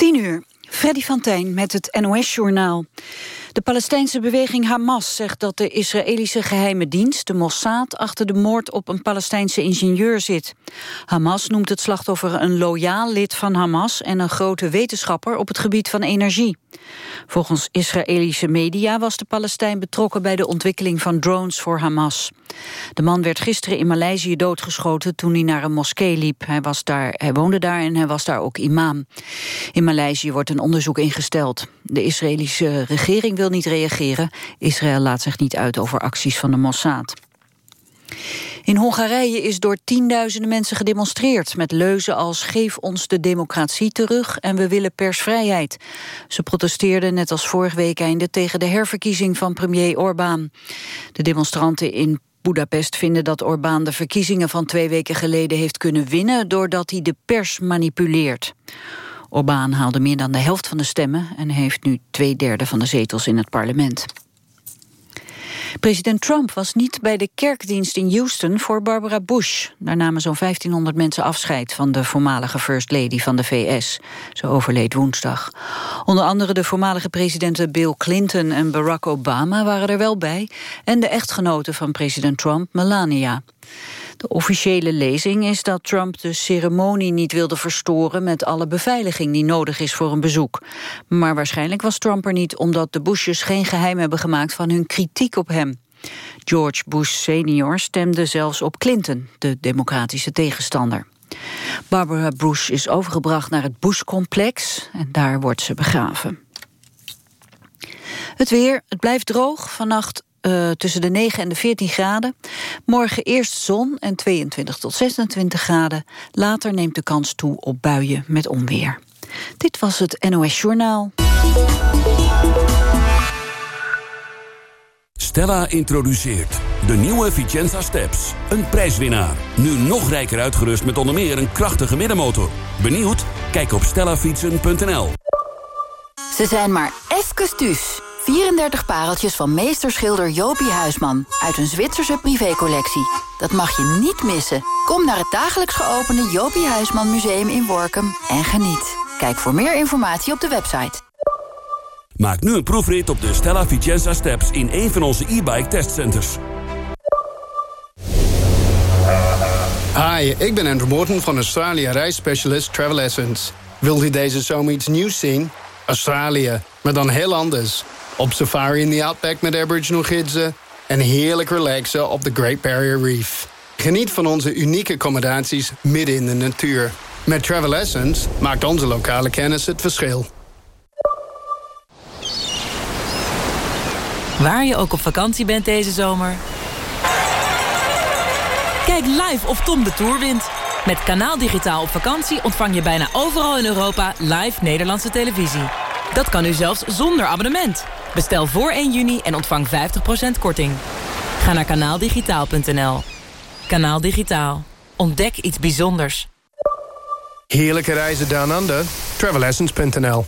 10 uur. Freddy van Tijn met het NOS-journaal. De Palestijnse beweging Hamas zegt dat de Israëlische geheime dienst, de Mossad, achter de moord op een Palestijnse ingenieur zit. Hamas noemt het slachtoffer een loyaal lid van Hamas en een grote wetenschapper op het gebied van energie. Volgens Israëlische media was de Palestijn betrokken bij de ontwikkeling van drones voor Hamas. De man werd gisteren in Maleisië doodgeschoten toen hij naar een moskee liep. Hij, was daar, hij woonde daar en hij was daar ook imam. In Maleisië wordt een onderzoek ingesteld. De Israëlische regering wil niet reageren. Israël laat zich niet uit over acties van de Mossad. In Hongarije is door tienduizenden mensen gedemonstreerd... met leuzen als geef ons de democratie terug en we willen persvrijheid. Ze protesteerden net als vorig week einde tegen de herverkiezing van premier Orbán. De demonstranten in Budapest vinden dat Orbán de verkiezingen van twee weken geleden heeft kunnen winnen... doordat hij de pers manipuleert. Orbán haalde meer dan de helft van de stemmen... en heeft nu twee derde van de zetels in het parlement. President Trump was niet bij de kerkdienst in Houston voor Barbara Bush. Daar namen zo'n 1500 mensen afscheid van de voormalige First Lady van de VS. Ze overleed woensdag. Onder andere de voormalige presidenten Bill Clinton en Barack Obama waren er wel bij. En de echtgenote van president Trump, Melania. De officiële lezing is dat Trump de ceremonie niet wilde verstoren met alle beveiliging die nodig is voor een bezoek. Maar waarschijnlijk was Trump er niet omdat de Bushes geen geheim hebben gemaakt van hun kritiek op hem. George Bush senior stemde zelfs op Clinton, de democratische tegenstander. Barbara Bush is overgebracht naar het Bush-complex en daar wordt ze begraven. Het weer, het blijft droog. Vannacht uh, tussen de 9 en de 14 graden. Morgen eerst zon en 22 tot 26 graden. Later neemt de kans toe op buien met onweer. Dit was het NOS Journaal. Stella introduceert de nieuwe Vicenza Steps. Een prijswinnaar. Nu nog rijker uitgerust met onder meer een krachtige middenmotor. Benieuwd? Kijk op stellafietsen.nl. Ze zijn maar even thuis. 34 pareltjes van meesterschilder Jopie Huisman... uit een Zwitserse privécollectie. Dat mag je niet missen. Kom naar het dagelijks geopende Jopie Huisman Museum in Workum en geniet. Kijk voor meer informatie op de website. Maak nu een proefrit op de Stella Vicenza Steps... in een van onze e-bike testcenters. Hi, ik ben Andrew Morton van Australië reisspecialist Travel Essence. Wilt u deze zomer iets nieuws zien? Australië, maar dan heel anders. Op safari in the Outback met Aboriginal gidsen... en heerlijk relaxen op de Great Barrier Reef. Geniet van onze unieke accommodaties midden in de natuur. Met Travel Essence maakt onze lokale kennis het verschil. Waar je ook op vakantie bent deze zomer... Kijk live of Tom de Tour wint. Met Kanaal Digitaal op vakantie ontvang je bijna overal in Europa... live Nederlandse televisie. Dat kan nu zelfs zonder abonnement. Bestel voor 1 juni en ontvang 50% korting. Ga naar kanaaldigitaal.nl. Kanaal Digitaal. Ontdek iets bijzonders. Heerlijke reizen down under. Travelessence.nl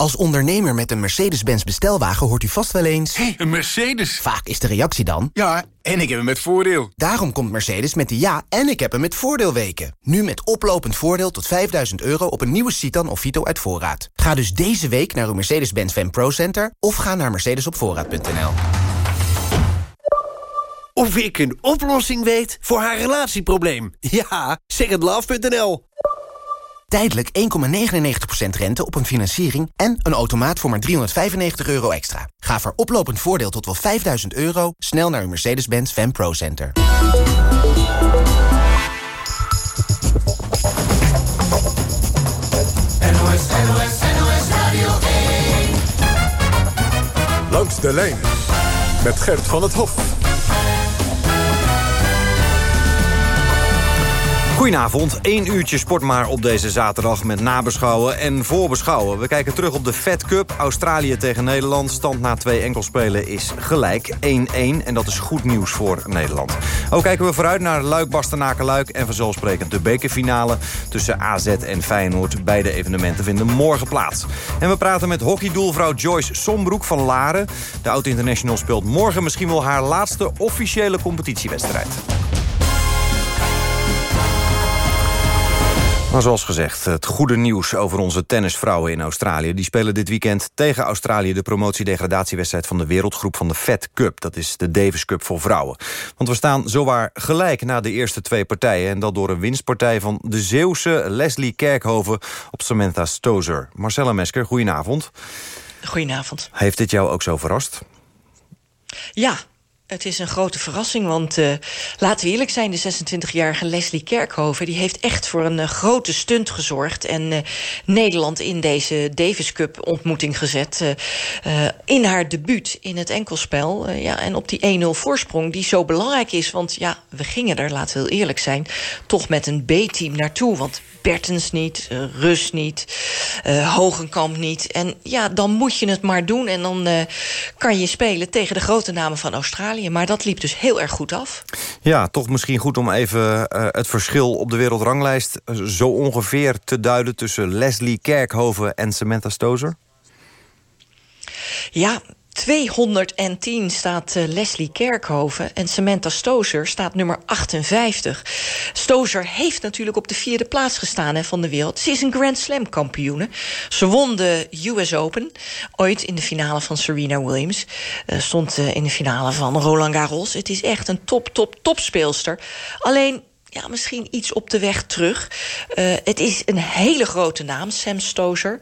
Als ondernemer met een Mercedes-Benz bestelwagen hoort u vast wel eens... hey, een Mercedes? Vaak is de reactie dan... Ja, en ik heb hem met voordeel. Daarom komt Mercedes met de ja en ik heb hem met voordeelweken. Nu met oplopend voordeel tot 5000 euro op een nieuwe Citan of Vito uit voorraad. Ga dus deze week naar uw Mercedes-Benz Fan Pro Center... of ga naar mercedesopvoorraad.nl. Of ik een oplossing weet voor haar relatieprobleem? Ja, secondlove.nl. Tijdelijk 1,99% rente op een financiering en een automaat voor maar 395 euro extra. Ga voor oplopend voordeel tot wel 5000 euro snel naar uw Mercedes-Benz Fan Pro Center. NOS, NOS, NOS Radio 1. Langs de lijn met Gert van het Hof. Goedenavond, één uurtje sport maar op deze zaterdag met nabeschouwen en voorbeschouwen. We kijken terug op de Fed Cup, Australië tegen Nederland. Stand na twee enkelspelen is gelijk, 1-1 en dat is goed nieuws voor Nederland. Ook kijken we vooruit naar Luik, Bastenaken, Luik en vanzelfsprekend de bekerfinale tussen AZ en Feyenoord. Beide evenementen vinden morgen plaats. En we praten met hockeydoelvrouw Joyce Sombroek van Laren. De oud-international speelt morgen misschien wel haar laatste officiële competitiewedstrijd. Maar zoals gezegd, het goede nieuws over onze tennisvrouwen in Australië. Die spelen dit weekend tegen Australië de promotiedegradatiewedstrijd van de wereldgroep van de Fed Cup. Dat is de Davis Cup voor vrouwen. Want we staan zowaar gelijk na de eerste twee partijen. En dat door een winstpartij van de Zeeuwse Leslie Kerkhoven op Samantha Stozer. Marcella Mesker, goedenavond. Goedenavond. Heeft dit jou ook zo verrast? Ja, het is een grote verrassing, want uh, laten we eerlijk zijn... de 26-jarige Leslie Kerkhoven die heeft echt voor een uh, grote stunt gezorgd... en uh, Nederland in deze Davis Cup ontmoeting gezet. in haar debuut in het enkelspel. ja, en op die 1-0 voorsprong die zo belangrijk is. Want ja, we gingen er, laten we heel eerlijk zijn... toch met een B-team naartoe, want Bertens niet, Rus niet, Hogenkamp niet. En ja, dan moet je het maar doen. En dan kan je spelen tegen de grote namen van Australië. Maar dat liep dus heel erg goed af. Ja, toch misschien goed om even het verschil op de wereldranglijst... zo ongeveer te duiden tussen Leslie Kerkhoven en Samantha Stozer? Ja, 210 staat uh, Leslie Kerkhoven en Samantha Stozer staat nummer 58. Stozer heeft natuurlijk op de vierde plaats gestaan hè, van de wereld. Ze is een Grand Slam kampioene. Ze won de US Open ooit in de finale van Serena Williams. Uh, stond uh, in de finale van Roland Garros. Het is echt een top, top, top speelster. Alleen ja, misschien iets op de weg terug. Het is een hele grote naam, Sam Stozer.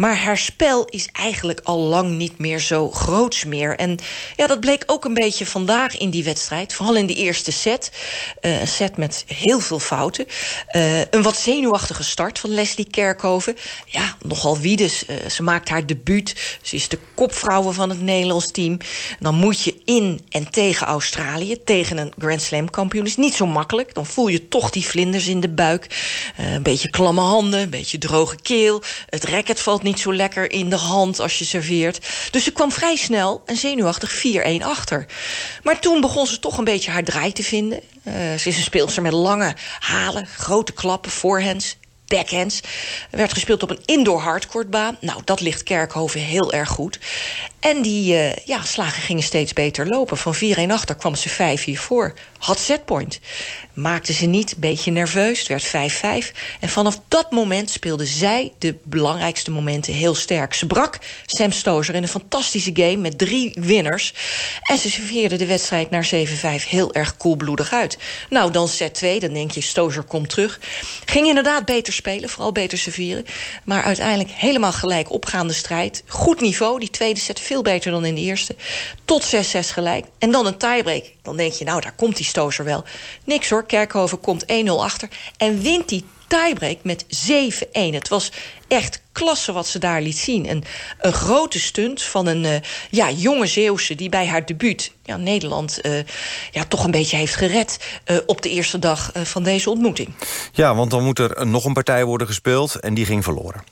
Maar haar spel is eigenlijk al lang niet meer zo groots meer. En ja, dat bleek ook een beetje vandaag in die wedstrijd. Vooral in die eerste set. Uh, een set met heel veel fouten. Uh, een wat zenuwachtige start van Leslie Kerkhoven. Ja, nogal wiedes. Uh, ze maakt haar debuut. Ze is de kopvrouwen van het Nederlands team. Dan moet je in en tegen Australië. Tegen een Grand Slam kampioen. is niet zo makkelijk. Dan voel je toch die vlinders in de buik. een beetje klamme handen. Een beetje droge keel. Het racket valt niet niet zo lekker in de hand als je serveert. Dus ze kwam vrij snel en zenuwachtig 4-1 achter. Maar toen begon ze toch een beetje haar draai te vinden. Uh, ze is een speelster met lange halen, grote klappen, forehands backhands. Werd gespeeld op een indoor hardcourtbaan. Nou, dat ligt Kerkhoven heel erg goed. En die uh, ja, slagen gingen steeds beter lopen. Van 4-1 achter kwam ze 5-4 voor. Had setpoint. Maakte ze niet, beetje nerveus. Het werd 5-5. En vanaf dat moment speelde zij de belangrijkste momenten heel sterk. Ze brak Sam Stozer in een fantastische game met drie winners. En ze serveerde de wedstrijd naar 7-5 heel erg koelbloedig uit. Nou, dan set 2, dan denk je Stozer komt terug. Ging inderdaad beter spelen, vooral beter serveren. Maar uiteindelijk helemaal gelijk opgaande strijd. Goed niveau, die tweede set veel beter dan in de eerste. Tot 6-6 gelijk. En dan een tiebreak. Dan denk je, nou, daar komt die stozer wel. Niks hoor, Kerkhoven komt 1-0 achter. En wint die tiebreak met 7-1. Het was echt klasse wat ze daar liet zien. Een, grote stunt van een uh, ja, jonge Zeeuwse... die bij haar debuut ja, Nederland uh, ja, toch een beetje heeft gered... Uh, op de eerste dag van deze ontmoeting. Ja, want dan moet er nog een partij worden gespeeld... en die ging verloren.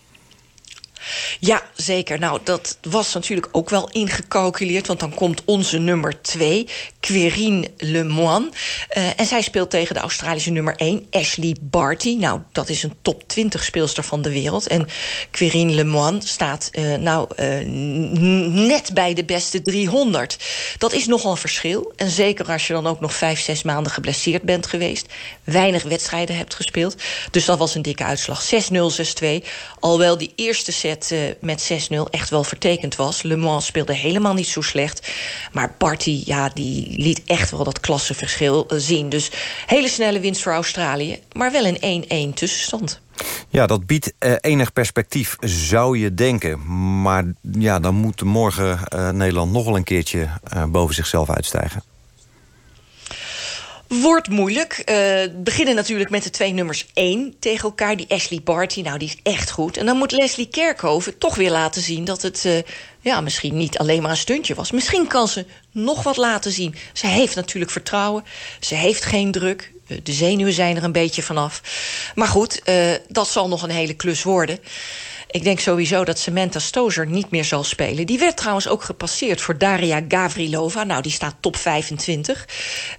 Ja, zeker. Nou, dat was natuurlijk ook wel ingecalculeerd... want dan komt onze nummer 2, Querine Lemoine. Uh, en zij speelt tegen de Australische nummer 1, Ashley Barty. Nou, dat is een top 20 speelster van de wereld. En Querine Lemoine staat uh, nou, uh, net bij de beste 300. Dat is nogal een verschil. En zeker als je dan ook nog 5, 6 maanden geblesseerd bent geweest. Weinig wedstrijden hebt gespeeld. Dus dat was een dikke uitslag. 6-0, 6-2. Alhoewel die eerste set set uh, met 6-0 echt wel vertekend was. Le Mans speelde helemaal niet zo slecht. Maar Barty, ja, die liet echt wel dat klassenverschil uh, zien. Dus hele snelle winst voor Australië. Maar wel een 1-1 tussenstand. Ja, dat biedt uh, enig perspectief, zou je denken. Maar ja, dan moet morgen uh, Nederland nog wel een keertje uh, boven zichzelf uitstijgen. Wordt moeilijk. Uh, beginnen natuurlijk met de twee nummers 1 tegen elkaar. Die Ashley Barty, nou die is echt goed. En dan moet Leslie Kerkhoven toch weer laten zien... dat het uh, ja, misschien niet alleen maar een stuntje was. Misschien kan ze nog wat laten zien. Ze heeft natuurlijk vertrouwen. Ze heeft geen druk. De zenuwen zijn er een beetje vanaf. Maar goed, dat zal nog een hele klus worden. Ik denk sowieso dat Samantha Stozer niet meer zal spelen. Die werd trouwens ook gepasseerd voor Daria Gavrilova. Nou, die staat top 25.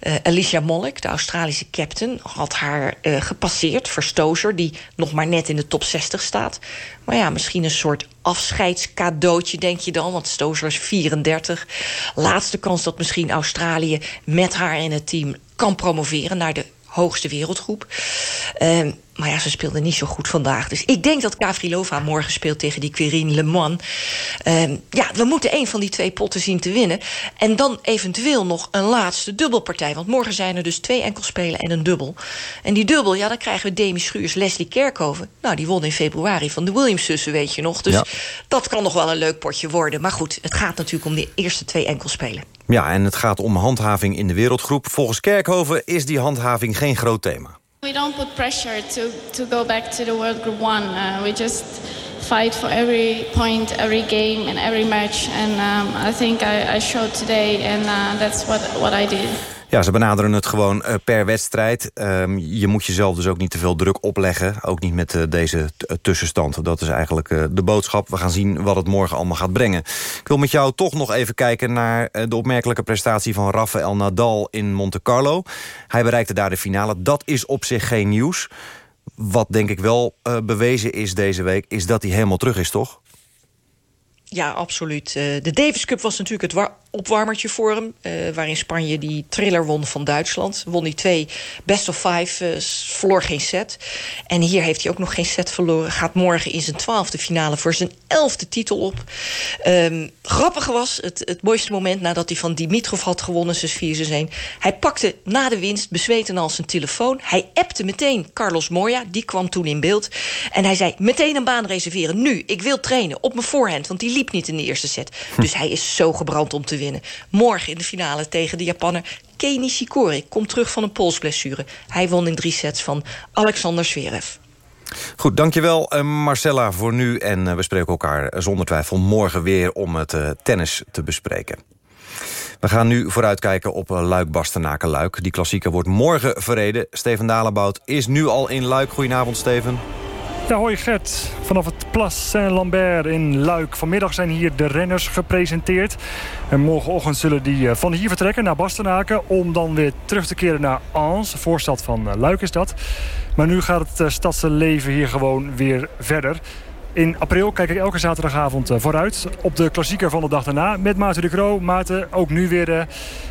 Uh, Alicia Mollick, de Australische captain, had haar uh, gepasseerd voor Stozer... die nog maar net in de top 60 staat. Maar ja, misschien een soort afscheidscadeautje, denk je dan. Want Stozer is 34. Laatste kans dat misschien Australië met haar in het team kan promoveren... naar de hoogste wereldgroep. Uh, Maar ja, ze speelde niet zo goed vandaag. Dus ik denk dat Kavrilova morgen speelt tegen die Quirin Le Mans. Ehm, ja, we moeten een van die twee potten zien te winnen. En dan eventueel nog een laatste dubbelpartij. Want morgen zijn er dus twee enkelspelen en een dubbel. En die dubbel, ja, dan krijgen we Demi Schuurs, Leslie Kerkhoven. Nou, die won in februari van de Williams-zussen, weet je nog. Dus dat kan nog wel een leuk potje worden. Maar goed, het gaat natuurlijk om de eerste twee enkelspelen. Ja, en het gaat om handhaving in de wereldgroep. Volgens Kerkhoven is die handhaving geen groot thema. We don't put pressure to, to go back to the World Group One. Uh, we just fight for every point, every game and every match. And um, I think I, I showed today and uh, that's what, what I did. Ja, ze benaderen het gewoon uh, per wedstrijd. Um, je moet jezelf dus ook niet te veel druk opleggen. Ook niet met uh, deze tussenstand. Dat is eigenlijk de boodschap. We gaan zien wat het morgen allemaal gaat brengen. Ik wil met jou toch nog even kijken naar de opmerkelijke prestatie van Rafael Nadal in Monte Carlo. Hij bereikte daar de finale. Dat is op zich geen nieuws. Wat denk ik wel bewezen is deze week, is dat hij helemaal terug is, toch? Ja, absoluut. de Davis Cup was natuurlijk het opwarmertje voor hem. Uh, waarin Spanje die thriller won van Duitsland. Won die twee best of five, uh, verloor geen set. En hier heeft hij ook nog geen set verloren. Gaat morgen in zijn twaalfde finale voor zijn elfde titel op. Um, grappige was het, het mooiste moment nadat hij van Dimitrov had gewonnen. 6-4, 6-1. Hij pakte na de winst bezweten al zijn telefoon. Hij appte meteen Carlos Moya. Die kwam toen in beeld. En hij zei meteen een baan reserveren. Nu, ik wil trainen op mijn voorhand. Want die liep niet in de eerste set. Hm. Dus hij is zo gebrand om te Morgen in de finale tegen de Japanner Kei Nishikori. Komt terug van een polsblessure. Hij won in drie sets van Alexander Zverev. Goed, dankjewel uh, Marcella voor nu. En uh, we spreken elkaar zonder twijfel morgen weer om het tennis te bespreken. We gaan nu vooruitkijken op Luik Bastenaken Luik. Die klassieker wordt morgen verreden. Steven Dalebout is nu al in Luik. Goedenavond Steven. Hoi Gert. Vanaf het Place Saint-Lambert in Luik. Vanmiddag zijn hier de renners gepresenteerd. En morgenochtend zullen die van hier vertrekken naar Bastenaken... om dan weer terug te keren naar Ans, voorstad van Luik is dat. Maar nu gaat het stadse leven hier gewoon weer verder. In april kijk ik elke zaterdagavond vooruit op de klassieker van de dag daarna... met Maarten de Croo. Maarten, ook nu weer,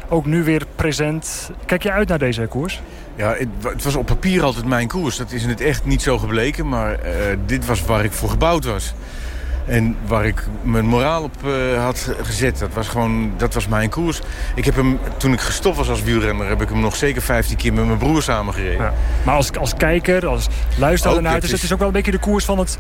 ook nu weer present. Kijk je uit naar deze koers? Ja, het, het, was op papier altijd mijn koers. Dat is in het echt niet zo gebleken. Maar uh, dit was waar ik voor gebouwd was. En waar ik mijn moraal op uh, had gezet. Dat was gewoon, dat was mijn koers. Ik heb hem, toen ik gestopt was als wielrenner... heb ik hem nog zeker 15 keer met mijn broer samengereden. Ja. Maar als, als kijker, als luisteraar ernaar... Dus het is ook wel een beetje de koers van het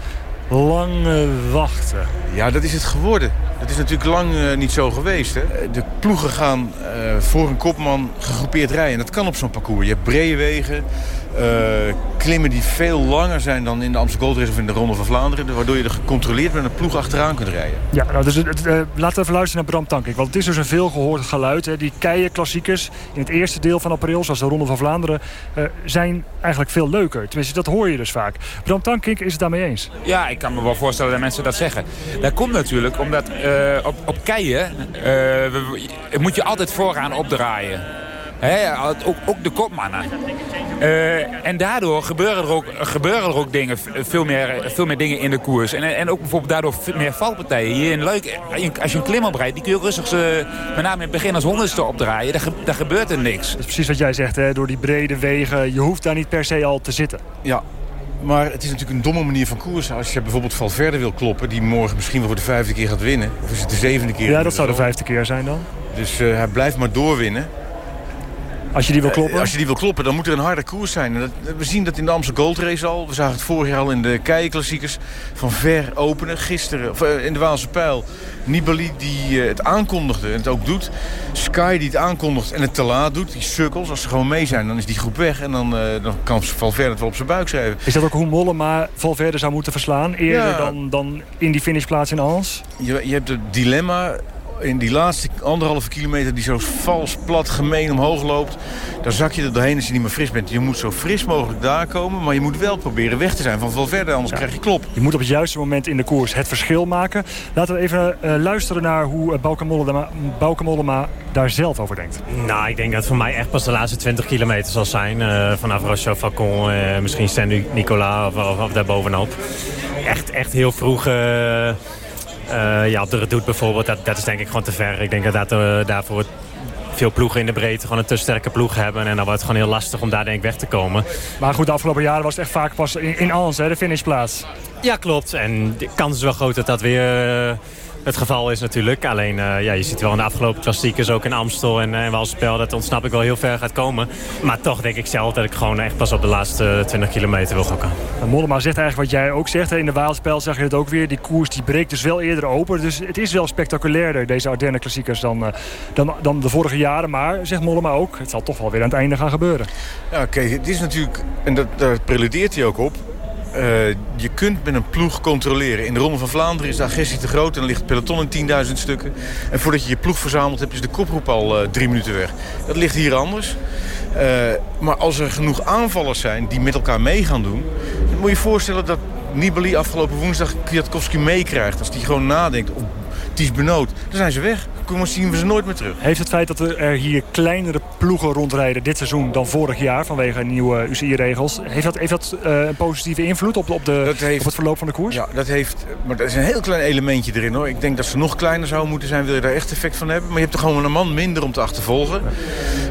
lange wachten. Ja, dat is het geworden. Dat is natuurlijk lang uh, niet zo geweest. Hè? De ploegen gaan uh, voor een kopman gegroepeerd rijden. En dat kan op zo'n parcours. Je hebt brede wegen, klimmen die veel langer zijn dan in de Amsterdam Gold Race of in de Ronde van Vlaanderen. Waardoor je er gecontroleerd met een ploeg achteraan kunt rijden. Ja, nou, dus, laten we even luisteren naar Bram Tankink. Want het is dus een veelgehoord geluid. Hè. Die keien klassiekers in het eerste deel van april, zoals de Ronde van Vlaanderen, zijn eigenlijk veel leuker. Tenminste, dat hoor je dus vaak. Bram Tankink is het daarmee eens. Ja, ik kan me wel voorstellen dat mensen dat zeggen. Dat komt natuurlijk omdat uh, op, op keien uh, moet je altijd vooraan opdraaien. He, ook, ook, de kopmannen. Uh, en daardoor gebeuren er ook, gebeuren er ook dingen, veel, meer, veel meer dingen in de koers. En, en ook bijvoorbeeld daardoor meer valpartijen. Hier in Leuk, als je een klim oprijdt, die kun je ook rustig ze, met name in het begin als honderdste opdraaien. Daar, daar gebeurt er niks. Dat is precies wat jij zegt, hè? door die brede wegen. Je hoeft daar niet per se al te zitten. Ja, maar het is natuurlijk een domme manier van koersen. Als je bijvoorbeeld Valverde wil kloppen... die morgen misschien wel voor de vijfde keer gaat winnen. Of is het de zevende keer? Ja, dat zou de vijfde keer zijn dan. Dus uh, hij blijft maar doorwinnen. Als je die wil kloppen? Uh, als je die wil kloppen, dan moet er een harde koers zijn. En dat, we zien dat in de Amsterdam Gold Race al. We zagen het vorig jaar al in de keiklassiekers. Van ver openen. Gisteren, of, uh, in de Waalse Pijl. Nibali die het aankondigde en het ook doet. Sky die het aankondigt en het te laat doet. Die sukkels, als ze gewoon mee zijn, dan is die groep weg. En dan, dan kan Valverde het wel op zijn buik schrijven. Is dat ook hoe Mollema Valverde zou moeten verslaan? Eerder ja. dan, dan in die finishplaats in Ans? Je, je hebt het dilemma in die laatste anderhalve kilometer die zo vals, plat, gemeen omhoog loopt... dan zak je er doorheen als je niet meer fris bent. Je moet zo fris mogelijk daar komen, maar je moet wel proberen weg te zijn van Valverde, anders ja. krijg je klop. Je moet op het juiste moment in de koers het verschil maken. Laten we even uh, luisteren naar hoe uh, Bauke, Mollema, Bauke Mollema daar zelf over denkt. Nou, ik denk dat het voor mij echt pas de laatste 20 kilometer zal zijn. Uh, vanaf Rochelle Facon, misschien Saint-Nicolas of, of, of daarbovenop. Echt, echt heel vroeg... Uh, ja, op de redoute bijvoorbeeld, dat, dat is denk ik gewoon te ver. Ik denk dat dat uh, daarvoor veel ploegen in de breedte gewoon een te sterke ploeg hebben. En dan wordt het gewoon heel lastig om daar denk ik weg te komen. Maar goed, de afgelopen jaren was het echt vaak pas in, in Ans, hè, de finishplaats. Ja, klopt. En de kans is wel groot dat dat weer... Het geval is natuurlijk. Alleen, uh, ja, je ziet wel in de afgelopen klassiekers, ook in Amstel en, uh, en Walspel... dat ontsnap ik wel heel ver gaat komen. Maar toch denk ik zelf dat ik gewoon echt pas op de laatste 20 kilometer wil gokken. Mollema zegt eigenlijk wat jij ook zegt. In de Waalspel zag je het ook weer. Die koers die breekt dus wel eerder open. Dus het is wel spectaculairder, deze Ardennen klassiekers, dan, uh, dan, dan de vorige jaren. Maar, zegt Mollema ook, het zal toch wel weer aan het einde gaan gebeuren. Ja, kijk, het is natuurlijk, en dat, daar preludeert hij ook op... Uh, je kunt met een ploeg controleren. In de Ronde van Vlaanderen is de agressie te groot... en dan ligt het peloton in 10.000 stukken. En voordat je je ploeg verzamelt, heb je de koproep al uh, drie minuten weg. Dat ligt hier anders. Uh, maar als er genoeg aanvallers zijn die met elkaar mee gaan doen... dan moet je je voorstellen dat Nibali afgelopen woensdag Kwiatkowski meekrijgt. Als die gewoon nadenkt, oh, die is benood, dan zijn ze weg. Zien we ze nooit meer terug. Heeft het feit dat er hier kleinere ploegen rondrijden dit seizoen dan vorig jaar vanwege nieuwe UCI-regels, heeft dat, heeft dat uh, een positieve invloed op, op, de, heeft, op het verloop van de koers? Ja, dat heeft, maar dat is een heel klein elementje erin hoor. Ik denk dat ze nog kleiner zouden moeten zijn, wil je daar echt effect van hebben. Maar je hebt er gewoon een man minder om te achtervolgen.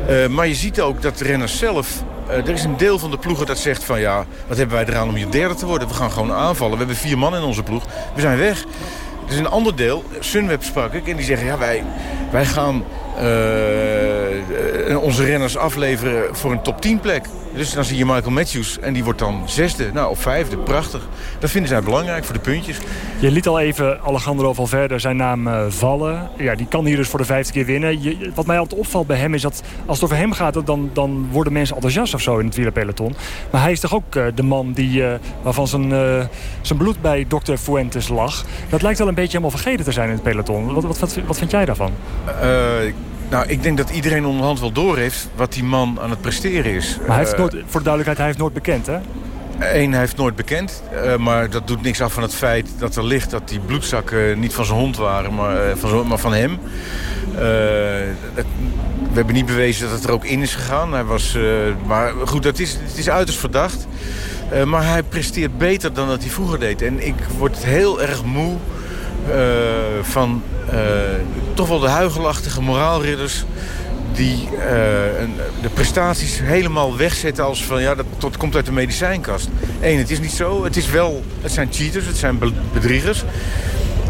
Uh, maar je ziet ook dat de renners zelf uh, er is een deel van de ploegen dat zegt van ja, wat hebben wij eraan om hier derde te worden? We gaan gewoon aanvallen. We hebben vier man in onze ploeg. We zijn weg. Is een ander deel, Sunweb sprak ik, en die zeggen ja, wij, wij gaan uh, onze renners afleveren voor een top 10 plek. Dus dan zie je Michael Matthews en die wordt dan zesde, nou of vijfde, prachtig. Dat vinden zij belangrijk voor de puntjes. Je liet al even Alejandro Valverde zijn naam uh, vallen. Ja, die kan hier dus voor de vijfde keer winnen. Je, wat mij altijd opvalt bij hem is dat als het over hem gaat... dan, dan worden mensen enthousiast of zo in het wielerpeloton. Maar hij is toch ook uh, de man die, uh, waarvan zijn, zijn bloed bij Dr. Fuentes lag. Dat lijkt wel een beetje helemaal vergeten te zijn in het peloton. Wat, wat, wat, wat vind jij daarvan? Nou, ik denk dat iedereen onderhand wel door heeft wat die man aan het presteren is. Maar hij heeft nooit, voor de duidelijkheid, hij heeft nooit bekend, hè? Eén, hij heeft nooit bekend. Uh, maar dat doet niks af van het feit dat er ligt dat die bloedzakken niet van zijn hond waren, maar, uh, van, maar van hem. Uh, dat, we hebben niet bewezen dat het er ook in is gegaan. Hij was, maar goed, dat is, het is uiterst verdacht. maar hij presteert beter dan dat hij vroeger deed. En ik word heel erg moe van toch wel de huigelachtige moraalridders die uh, de prestaties helemaal wegzetten als van ja, dat, komt uit de medicijnkast. Eén, het is niet zo. Het is wel, het zijn cheaters, het zijn bedriegers.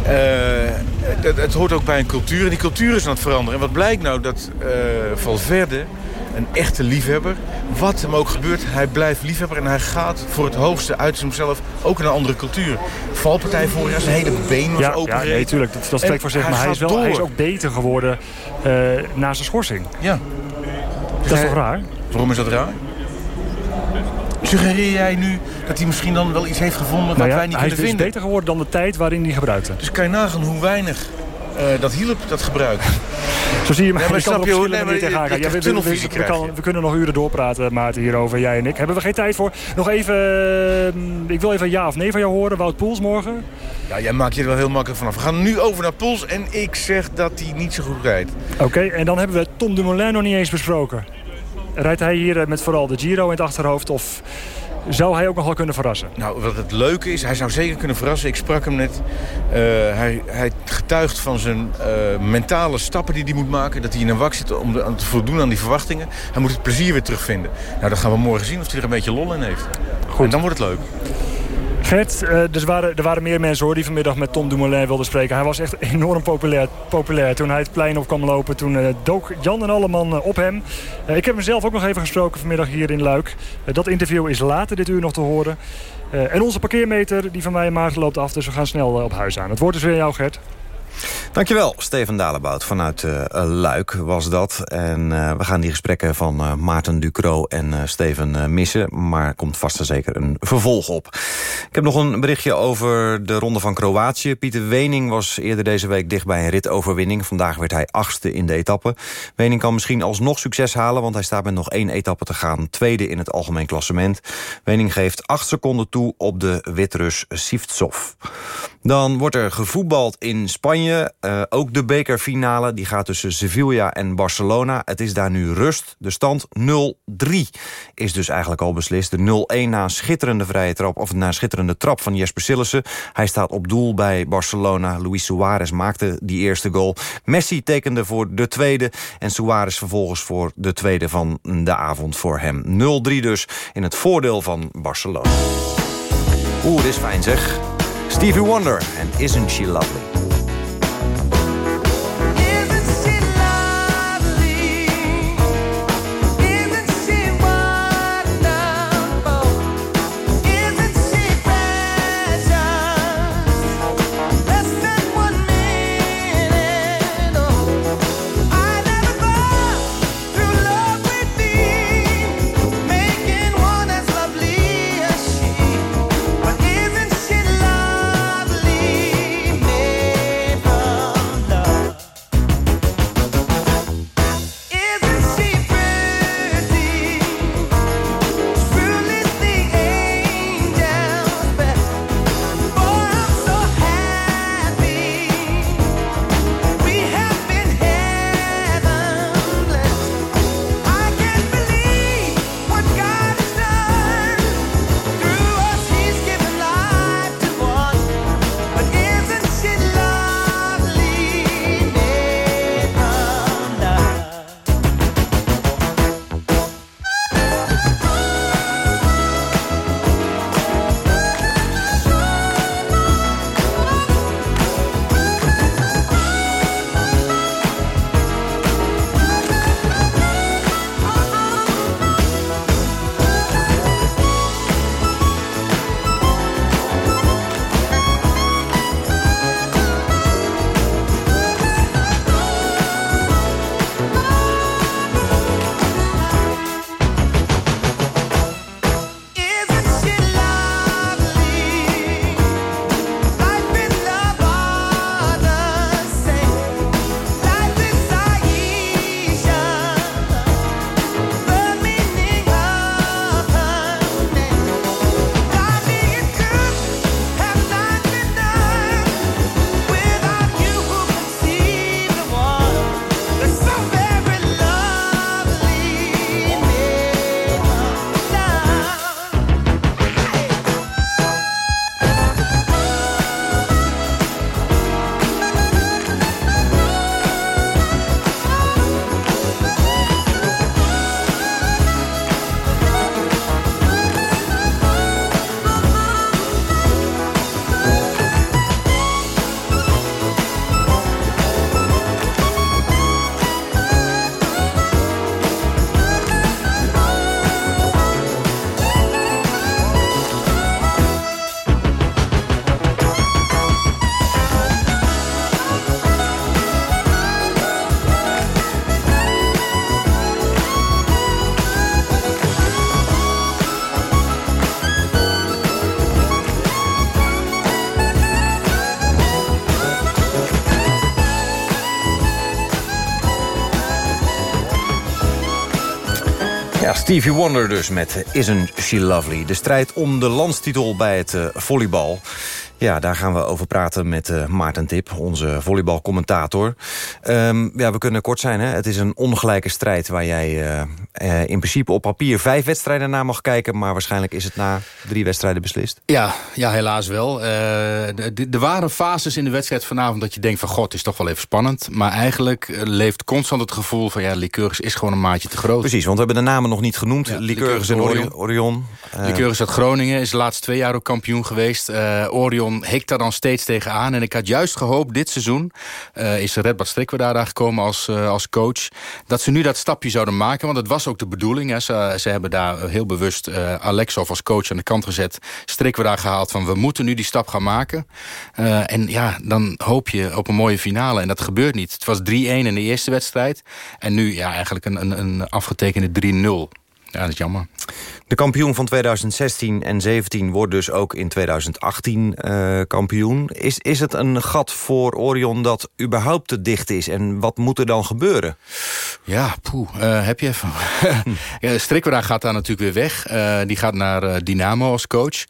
Het, het, hoort ook bij een cultuur en die cultuur is aan het veranderen. En wat blijkt nou dat uh, Valverde een echte liefhebber. Wat hem ook gebeurt, hij blijft liefhebber en hij gaat voor het hoogste uit zichzelf. Ook in een andere cultuur. Valpartij vorig jaar, zijn hele been was ja, open. Ja, nee, tuurlijk. Dat, dat spreekt voor zich. Maar hij is, wel, hij is ook beter geworden uh, na zijn schorsing. Ja. Dat is toch raar? Waarom is dat raar? Suggereer jij nu dat hij misschien dan wel iets heeft gevonden wat nou ja, wij niet hij kunnen is vinden? beter geworden dan de tijd waarin hij gebruikte. Dus kan je nagaan hoe weinig dat hielp, dat gebruik. Zo zie je maar, Ja, maar je kan op hoe- verschillende nee, manieren maar tegenaan gaan. Ja, we, we, tunnelvisie we, krijg kan- je. we kunnen nog uren doorpraten, Maarten, hierover, jij en ik. Hebben we geen tijd voor. Nog even, eh, ik wil even ja of nee van jou horen. Wout Poels morgen? Ja, jij maakt je er wel heel makkelijk vanaf. We gaan nu over naar Pols en ik zeg dat hij niet zo goed rijdt. Oké, en dan hebben we Tom Dumoulin nog niet eens besproken. Rijdt hij hier eh, met vooral de Giro in het achterhoofd of zou hij ook nog wel kunnen verrassen? Nou, wat het leuke is, hij zou zeker kunnen verrassen. Ik sprak hem net. Uh, hij, hij getuigt van zijn uh, mentale stappen die hij moet maken. Dat hij in een wak zit om de, aan te voldoen aan die verwachtingen. Hij moet het plezier weer terugvinden. Nou, dan gaan we morgen zien of hij er een beetje lol in heeft. Goed. En dan wordt het leuk. Gert, dus waren, er waren meer mensen hoor, die vanmiddag met Tom Dumoulin wilden spreken. Hij was echt enorm populair. populair. Toen hij het plein op kwam lopen, toen uh, dook Jan en Alleman uh, op hem. ik heb hem zelf ook nog even gesproken vanmiddag hier in Luik. dat interview is later dit uur nog te horen. en onze parkeermeter die van mij en Maarten loopt af, dus we gaan snel op huis aan. Het woord is weer jou, Gert. Dankjewel, Steven Dalebout vanuit uh, Luik was dat. En uh, we gaan die gesprekken van uh, Maarten Ducro en Steven missen. Maar komt vast en zeker een vervolg op. Ik heb nog een berichtje over de Ronde van Kroatië. Pieter Wening was eerder deze week dicht bij een ritoverwinning. Vandaag werd hij achtste in de etappe. Wening kan misschien alsnog succes halen... want hij staat met nog één etappe te gaan. Tweede in het algemeen klassement. Wening geeft acht seconden toe op de Witrus Sivtsov. Dan wordt er gevoetbald in Spanje. Uh, ook de bekerfinale die gaat tussen Sevilla en Barcelona. Het is daar nu rust. De stand 0-3 is dus eigenlijk al beslist. De 0-1 na een schitterende vrije trap... of na een schitterende trap van Jesper Sillissen. Hij staat op doel bij Barcelona. Luis Suarez maakte die eerste goal. Messi tekende voor de tweede. En Suarez vervolgens voor de tweede van de avond voor hem. 0-3 dus in het voordeel van Barcelona. Oeh, dit is fijn zeg. Stevie Wonder en Isn't She Lovely? Stevie Wonder dus met Isn't She Lovely. De strijd om de landstitel bij het uh, volleybal. Ja, daar gaan we over praten met uh, Maarten Tip, onze volleybalcommentator. Um, ja, we kunnen kort zijn. Hè? Het is een ongelijke strijd waar jij uh, uh, in principe op papier vijf wedstrijden naar mag kijken... maar waarschijnlijk is het na drie wedstrijden beslist. Ja, ja helaas wel. er waren fases in de wedstrijd vanavond dat je denkt van... god, het is toch wel even spannend. Maar eigenlijk leeft constant het gevoel van... ja, Lycurgus is gewoon een maatje te groot. Precies, want we hebben de namen nog niet genoemd. Ja, Lycurgus en Orion. Orion. Lycurgus uit Groningen is de laatste twee jaar ook kampioen geweest. Orion Hikt daar dan steeds tegenaan. En ik had juist gehoopt, dit seizoen uh, is Redbad Strikker daar gekomen als, uh, als coach... dat ze nu dat stapje zouden maken. Want dat was ook de bedoeling. Hè. Ze, ze hebben daar heel bewust uh, Alexov als coach aan de kant gezet. Strikker daar gehaald van we moeten nu die stap gaan maken. en ja, dan hoop je op een mooie finale. En dat gebeurt niet. Het was 3-1 in de eerste wedstrijd. En nu ja, eigenlijk een, een, een afgetekende 3-0. Ja, dat is jammer. De kampioen van 2016 en 17 wordt dus ook in 2018 uh, kampioen. Is, is het een gat voor Orion dat überhaupt te dicht is? En wat moet er dan gebeuren? Ja, poeh, uh, heb je even... ja, Strikwera gaat daar natuurlijk weer weg. Uh, die gaat naar Dynamo als coach.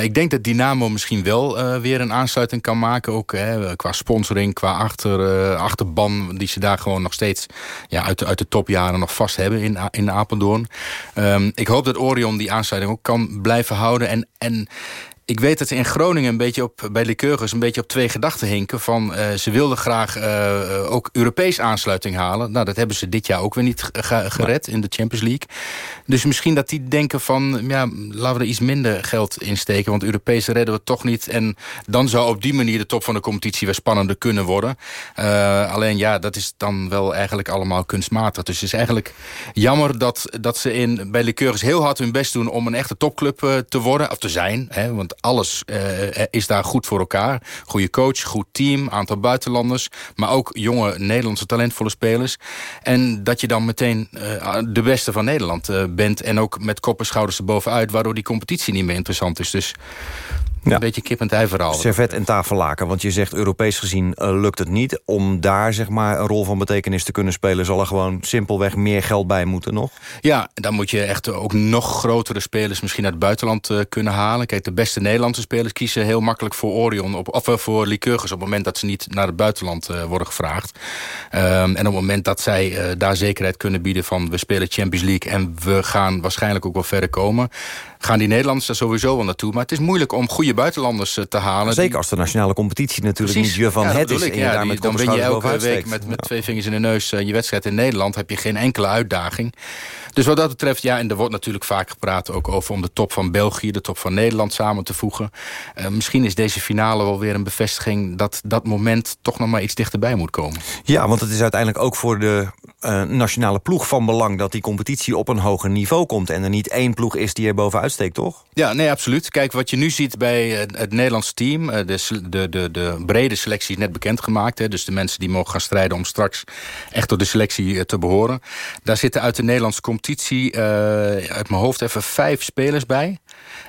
ik denk dat Dynamo misschien wel weer een aansluiting kan maken. Ook qua sponsoring, qua achter, achterban... die ze daar gewoon nog steeds ja, uit, de, uit de topjaren nog vast hebben in, in Apeldoorn. Um, ik hoop dat Orion die aansluiting ook kan blijven houden. En, en ik weet dat ze in Groningen een beetje op, bij Lycurgus... een beetje op twee gedachten hinken. Van, uh, ze wilden graag uh, ook Europees aansluiting halen. Nou, dat hebben ze dit jaar ook weer niet gered in de Champions League. Dus misschien dat die denken van... ja, laten we er iets minder geld in steken. Want Europees redden we toch niet. En dan zou op die manier de top van de competitie... weer spannender kunnen worden. Uh, alleen ja, dat is dan wel eigenlijk allemaal kunstmatig. Dus het is eigenlijk jammer dat, dat ze in, bij Lycurgus heel hard hun best doen... om een echte topclub te worden, of te zijn. Hè, want alles uh, is daar goed voor elkaar. Goede coach, goed team, aantal buitenlanders... maar ook jonge Nederlandse talentvolle spelers. En dat je dan meteen uh, de beste van Nederland bent... en ook met kop en schouders erbovenuit... waardoor die competitie niet meer interessant is. Dus ja. Een beetje kip en ei verhaal. Servet en tafellaken, want je zegt Europees gezien uh, lukt het niet. Om daar zeg maar een rol van betekenis te kunnen spelen... zal er gewoon simpelweg meer geld bij moeten nog? Ja, dan moet je echt ook nog grotere spelers misschien uit het buitenland uh, kunnen halen. Kijk, de beste Nederlandse spelers kiezen heel makkelijk voor Orion... Op, of uh, voor Lycurgus op het moment dat ze niet naar het buitenland worden gevraagd. Um, en op het moment dat zij daar zekerheid kunnen bieden van... we spelen Champions League en we gaan waarschijnlijk ook wel verder komen gaan die Nederlanders er sowieso wel naartoe. Maar het is moeilijk om goede buitenlanders eh, te halen. Zeker als de nationale competitie natuurlijk Precies. niet je van het is. En je daar met dan ben je elke week met, met twee vingers in de neus uh, je wedstrijd in Nederland. Heb je geen enkele uitdaging. Dus wat dat betreft, ja, en er wordt natuurlijk vaak gepraat ook over... om de top van België, de top van Nederland samen te voegen. Uh, misschien is deze finale wel weer een bevestiging... dat dat moment toch nog maar iets dichterbij moet komen. Ja, want het is uiteindelijk ook voor de uh, nationale ploeg van belang... dat die competitie op een hoger niveau komt... en er niet één ploeg is die er bovenuit steekt, toch? Ja, nee, absoluut. Kijk, wat je nu ziet bij het, het Nederlandse team... De, de, de, de brede selectie is net bekendgemaakt. Hè, dus de mensen die mogen gaan strijden om straks... echt tot de selectie te behoren. Daar zitten uit de Nederlandse competitie uh, uit mijn hoofd even vijf spelers bij.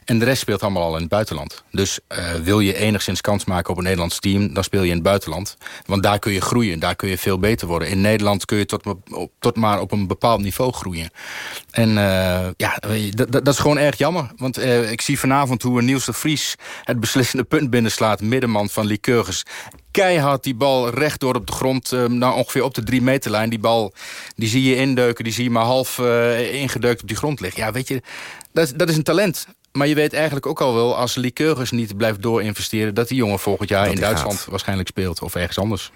En de rest speelt allemaal al in het buitenland. Dus uh, wil je enigszins kans maken op een Nederlands team... dan speel je in het buitenland. Want daar kun je groeien, daar kun je veel beter worden. In Nederland kun je tot, tot maar op een bepaald niveau groeien. En uh, ja, dat, is gewoon erg jammer. Want uh, ik zie vanavond hoe Niels de Vries... het beslissende punt binnenslaat. Middenman van Lycurgus keihard die bal rechtdoor op de grond, nou ongeveer op de drie meterlijn. Die bal die zie je indeuken, die zie je maar half uh, ingedeukt op die grond liggen. Ja, weet je, dat, dat is een talent. Maar je weet eigenlijk ook al wel, als Lycurgus niet blijft doorinvesteren... dat die jongen volgend jaar in Duitsland gaat. waarschijnlijk speelt of ergens anders.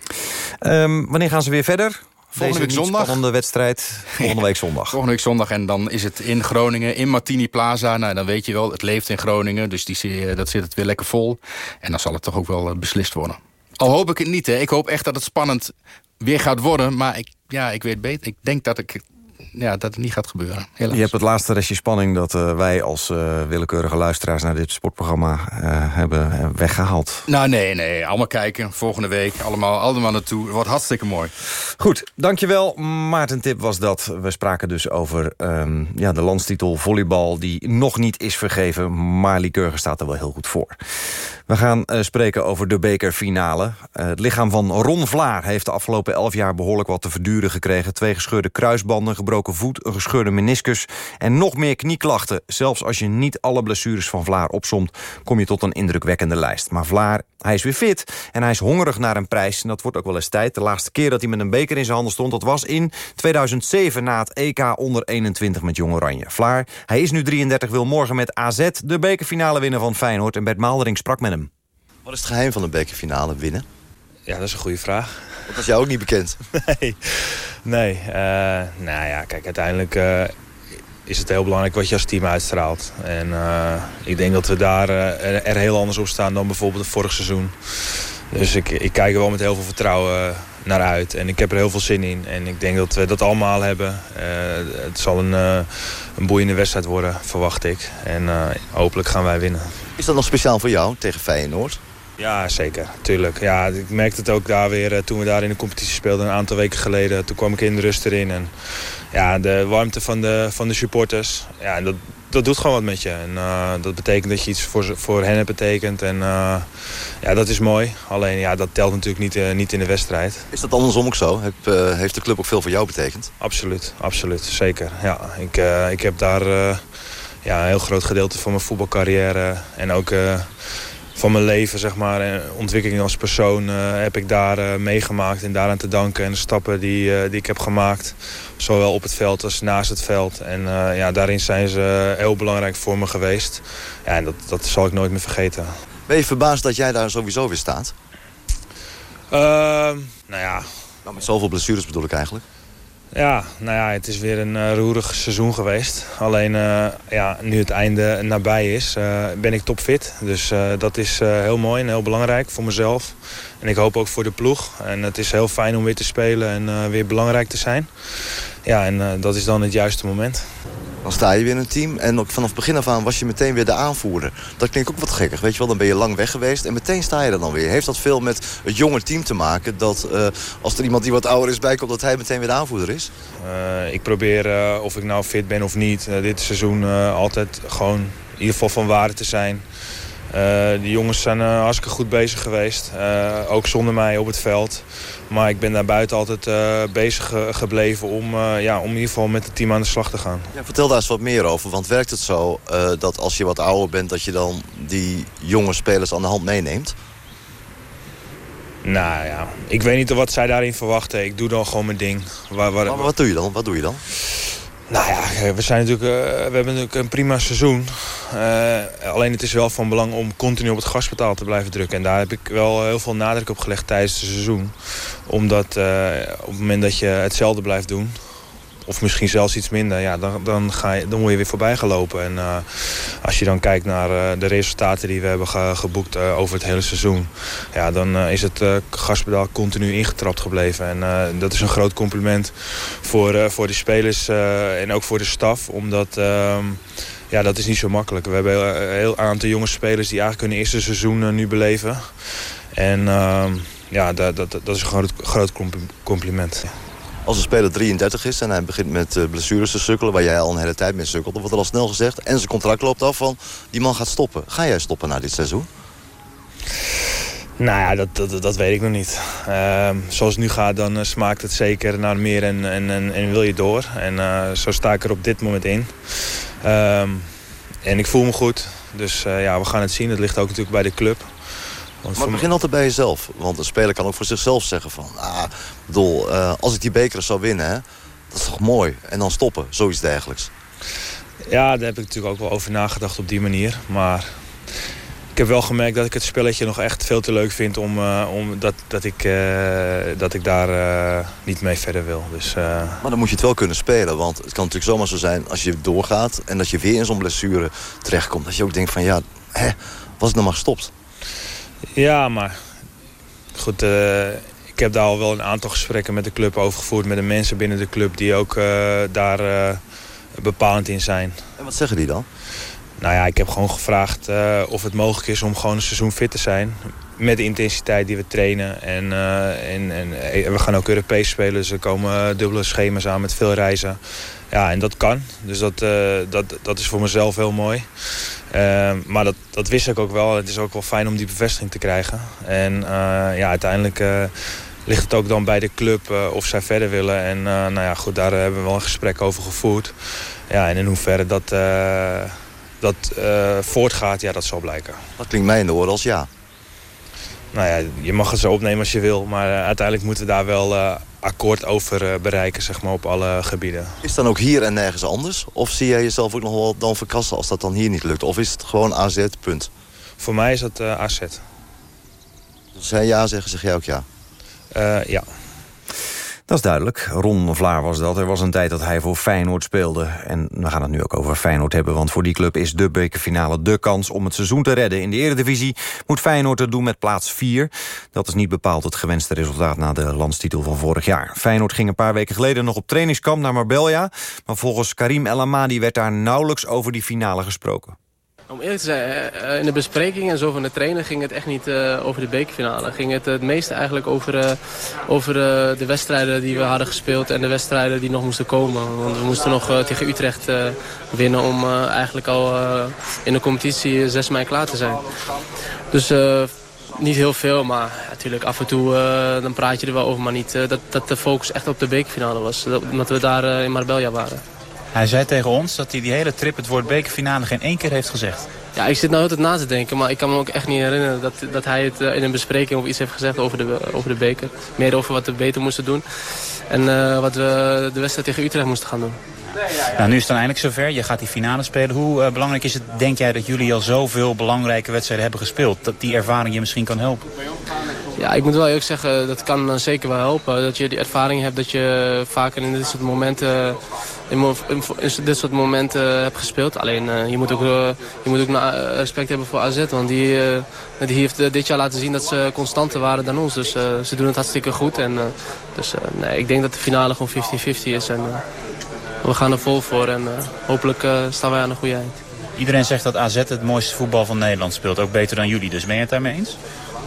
Um, wanneer gaan ze weer verder? Volgende week zondag. Volgende wedstrijd. Volgende week zondag. Volgende week zondag. En dan is het in Groningen, in Martini Plaza. Nou, dan weet je wel, het leeft in Groningen. Dus die, dat zit het weer lekker vol. En dan zal het toch ook wel eh, beslist worden. Al hoop ik het niet. Hè. Ik hoop echt dat het spannend weer gaat worden. Maar ik, ja, ik weet beter. Ik denk dat ik ja, dat het niet gaat gebeuren. Helaas. Je hebt het laatste restje spanning dat uh, wij als uh, willekeurige luisteraars... naar dit sportprogramma uh, hebben weggehaald. Nou, nee, nee. Allemaal kijken. Volgende week. Allemaal, allemaal naartoe. Het wordt hartstikke mooi. Goed, dankjewel. Maarten Tip was dat. We spraken dus over um, ja, de landstitel volleybal... die nog niet is vergeven, maar Liekeurgen staat er wel heel goed voor. We gaan spreken over de bekerfinale. Het lichaam van Ron Vlaar heeft de afgelopen elf jaar behoorlijk wat te verduren gekregen. Twee gescheurde kruisbanden, gebroken voet, een gescheurde meniscus... en nog meer knieklachten. Zelfs als je niet alle blessures van Vlaar opsomt... kom je tot een indrukwekkende lijst. Maar Vlaar, hij is weer fit en hij is hongerig naar een prijs. En dat wordt ook wel eens tijd. De laatste keer dat hij met een beker in zijn handen stond... dat was in 2007 na het EK onder 21 met Jong Oranje. Vlaar, hij is nu 33, wil morgen met AZ... de bekerfinale winnen van Feyenoord. En Bert Maalderink sprak met hem. Wat is het geheim van de bekerfinale winnen? Ja, dat is een goede vraag. Dat was jou ook niet bekend? Nee, nee. Uh, nou ja, kijk, uiteindelijk uh, is het heel belangrijk wat je als team uitstraalt. En uh, ik denk dat we daar er, er, heel anders op staan dan bijvoorbeeld het vorig seizoen. Dus ik, ik kijk er wel met heel veel vertrouwen naar uit. En ik heb er heel veel zin in. En ik denk dat we dat allemaal hebben. het zal een, een boeiende wedstrijd worden, verwacht ik. En hopelijk gaan wij winnen. Is dat nog speciaal voor jou tegen Feyenoord? Ja, zeker. Tuurlijk. Ja, ik merkte het ook daar weer toen we daar in de competitie speelden een aantal weken geleden. Toen kwam ik in de rust erin. En ja, de warmte van de, van de supporters. Ja, dat, dat doet gewoon wat met je. En uh, dat betekent dat je iets voor, voor hen hebt betekend. En uh, ja, dat is mooi. Alleen ja, dat telt natuurlijk niet, uh, niet in de wedstrijd. Is dat andersom ook zo? Heb, heeft de club ook veel voor jou betekend? Absoluut, absoluut. Zeker. Ja, ik, ik heb daar ja, een heel groot gedeelte van mijn voetbalcarrière en ook van mijn leven, zeg maar, en ontwikkeling als persoon heb ik daar meegemaakt en daaraan te danken. En de stappen die, die ik heb gemaakt, zowel op het veld als naast het veld. En ja, daarin zijn ze heel belangrijk voor me geweest. Ja, en dat, dat zal ik nooit meer vergeten. Ben je verbaasd dat jij daar sowieso weer staat? nou ja... Nou, met zoveel blessures bedoel ik eigenlijk. Ja, nou ja, het is weer een uh, roerig seizoen geweest. Alleen uh, ja, nu het einde nabij is, uh, ben ik topfit. Dus dat is heel mooi en heel belangrijk voor mezelf. En ik hoop ook voor de ploeg. En het is heel fijn om weer te spelen en weer belangrijk te zijn. Ja, en dat is dan het juiste moment. Dan sta je weer in een team en ook vanaf begin af aan was je meteen weer de aanvoerder. Dat klinkt ook wat gekkig, weet je wel. Dan ben je lang weg geweest en meteen sta je er dan weer. Heeft dat veel met het jonge team te maken? Dat uh, als er iemand die wat ouder is bijkomt, dat hij meteen weer de aanvoerder is? Uh, ik probeer, uh, of ik nou fit ben of niet, dit seizoen altijd gewoon in ieder geval van waarde te zijn. Uh, de jongens zijn uh, hartstikke goed bezig geweest. Uh, ook zonder mij op het veld. Maar ik ben daar buiten altijd bezig gebleven om, ja, om in ieder geval met het team aan de slag te gaan. Ja, vertel daar eens wat meer over. Want werkt het zo dat als je wat ouder bent... dat je dan die jonge spelers aan de hand meeneemt? Nou ja, ik weet niet wat zij daarin verwachten. Ik doe dan gewoon mijn ding. Waar, waar... Maar wat doe je dan? Wat doe je dan? Nou ja, we, zijn natuurlijk, uh, we hebben natuurlijk een prima seizoen. Uh, alleen het is wel van belang om continu op het gaspedaal te blijven drukken. En daar heb ik wel heel veel nadruk op gelegd tijdens het seizoen. Omdat op het moment dat je hetzelfde blijft doen of misschien zelfs iets minder, ja, dan, dan, ga je, dan word je weer voorbij gelopen. En uh, als je dan kijkt naar uh, de resultaten die we hebben ge geboekt uh, over het hele seizoen... Ja, dan is het gaspedaal continu ingetrapt gebleven. En dat is een groot compliment voor, voor de spelers en ook voor de staf. Omdat ehm, ja, dat is niet zo makkelijk. We hebben een heel aantal jonge spelers die eigenlijk hun eerste seizoen nu beleven. En ehm, ja, dat, dat, dat is een groot, groot compliment. Als een speler 33 is en hij begint met uh, blessures te sukkelen... waar jij al een hele tijd mee sukkelt, dan wordt er al snel gezegd... en zijn contract loopt af van, die man gaat stoppen. Ga jij stoppen na dit seizoen? Nou ja, dat, dat, dat weet ik nog niet. Uh, zoals het nu gaat, dan uh, smaakt het zeker naar meer en, en, en, wil je door. En uh, zo sta ik er op dit moment in. Ehm, en ik voel me goed. Dus ja, we gaan het zien. Het ligt ook natuurlijk bij de club. Want maar begin altijd bij jezelf. Want een speler kan ook voor zichzelf zeggen van... Ah, bedoel, uh, als ik die beker zou winnen, hè, dat is toch mooi. En dan stoppen, zoiets dergelijks. Ja, daar heb ik natuurlijk ook wel over nagedacht op die manier. Maar ik heb wel gemerkt dat ik het spelletje nog echt veel te leuk vind... om, uh, om dat, dat, ik, uh, dat ik daar uh, niet mee verder wil. Dus, Maar dan moet je het wel kunnen spelen. Want het kan natuurlijk zomaar zo zijn als je doorgaat... en dat je weer in zo'n blessure terechtkomt. Dat je ook denkt van ja, hè, was het nou maar gestopt? Ja, maar goed, uh, ik heb daar al wel een aantal gesprekken met de club over gevoerd. Met de mensen binnen de club die ook uh, daar uh, bepalend in zijn. En wat zeggen die dan? Nou ja, ik heb gewoon gevraagd of het mogelijk is om gewoon een seizoen fit te zijn. Met de intensiteit die we trainen. En, en, en we gaan ook Europees spelen, dus er komen dubbele schema's aan met veel reizen. Ja, en dat kan. Dus dat, dat, dat is voor mezelf heel mooi. Uh, maar dat, dat wist ik ook wel. Het is ook wel fijn om die bevestiging te krijgen. En uh, ja, uiteindelijk uh, ligt het ook dan bij de club of zij verder willen. En nou ja, goed, daar hebben we wel een gesprek over gevoerd. Ja, en in hoeverre dat, dat voortgaat, ja, dat zal blijken. Dat klinkt mij in de oren als ja. Nou ja, je mag het zo opnemen als je wil. Maar uiteindelijk moeten we daar wel akkoord over eh, bereiken zeg maar, op alle gebieden. Is het dan ook hier en nergens anders? Of zie jij jezelf ook nog wel dan verkassen als dat dan hier niet lukt? Of is het gewoon AZ, punt? Voor mij is het eh, AZ. Als zij ja zeggen, zeg jij ook ja? Ja. Dat is duidelijk. Ron Vlaar was dat. Er was een tijd dat hij voor Feyenoord speelde. En we gaan het nu ook over Feyenoord hebben... want voor die club is de bekerfinale de kans om het seizoen te redden. In de Eredivisie moet Feyenoord het doen met plaats 4. Dat is niet bepaald het gewenste resultaat na de landstitel van vorig jaar. Feyenoord ging een paar weken geleden nog op trainingskamp naar Marbella... maar volgens Karim El Amadi werd daar nauwelijks over die finale gesproken. Om eerlijk te zijn, eh, in de bespreking en zo van de trainer ging het echt niet uh, over de bekerfinale. Ging het het meeste eigenlijk over, uh, over de wedstrijden die we hadden gespeeld en de wedstrijden die nog moesten komen. Want we moesten nog tegen Utrecht winnen om eigenlijk al in de competitie 6 mei klaar te zijn. Dus niet heel veel, maar natuurlijk af en toe dan praat je er wel over. Maar niet dat, dat de focus echt op de bekerfinale was. Dat, omdat we daar in Marbella waren. Hij zei tegen ons dat hij die hele trip het woord bekerfinale geen één keer heeft gezegd. Ja, ik zit nou altijd na te denken, maar ik kan me ook echt niet herinneren dat, dat hij het in een bespreking of iets heeft gezegd over de, over de beker. Meer over wat we beter moesten doen en uh, wat we de wedstrijd tegen Utrecht moesten gaan doen. Nou, nu is het dan eindelijk zover. Je gaat die finale spelen. Hoe uh, belangrijk is het, denk jij, dat jullie al zoveel belangrijke wedstrijden hebben gespeeld? Dat die ervaring je misschien kan helpen? Ja, ik moet wel eerlijk zeggen, dat kan zeker wel helpen. Dat je die ervaring hebt, dat je vaker in dit soort momenten, in, dit soort momenten hebt gespeeld. Alleen, uh, je moet ook, uh, je moet ook respect hebben voor AZ, want die, die heeft dit jaar laten zien dat ze constanter waren dan ons. Dus ze doen het hartstikke goed. En, dus nee, ik denk dat de finale gewoon 50-50 is. En, we gaan er vol voor en hopelijk staan wij aan de goede eind. Iedereen zegt dat AZ het mooiste voetbal van Nederland speelt. Ook beter dan jullie. Dus ben je het daarmee eens?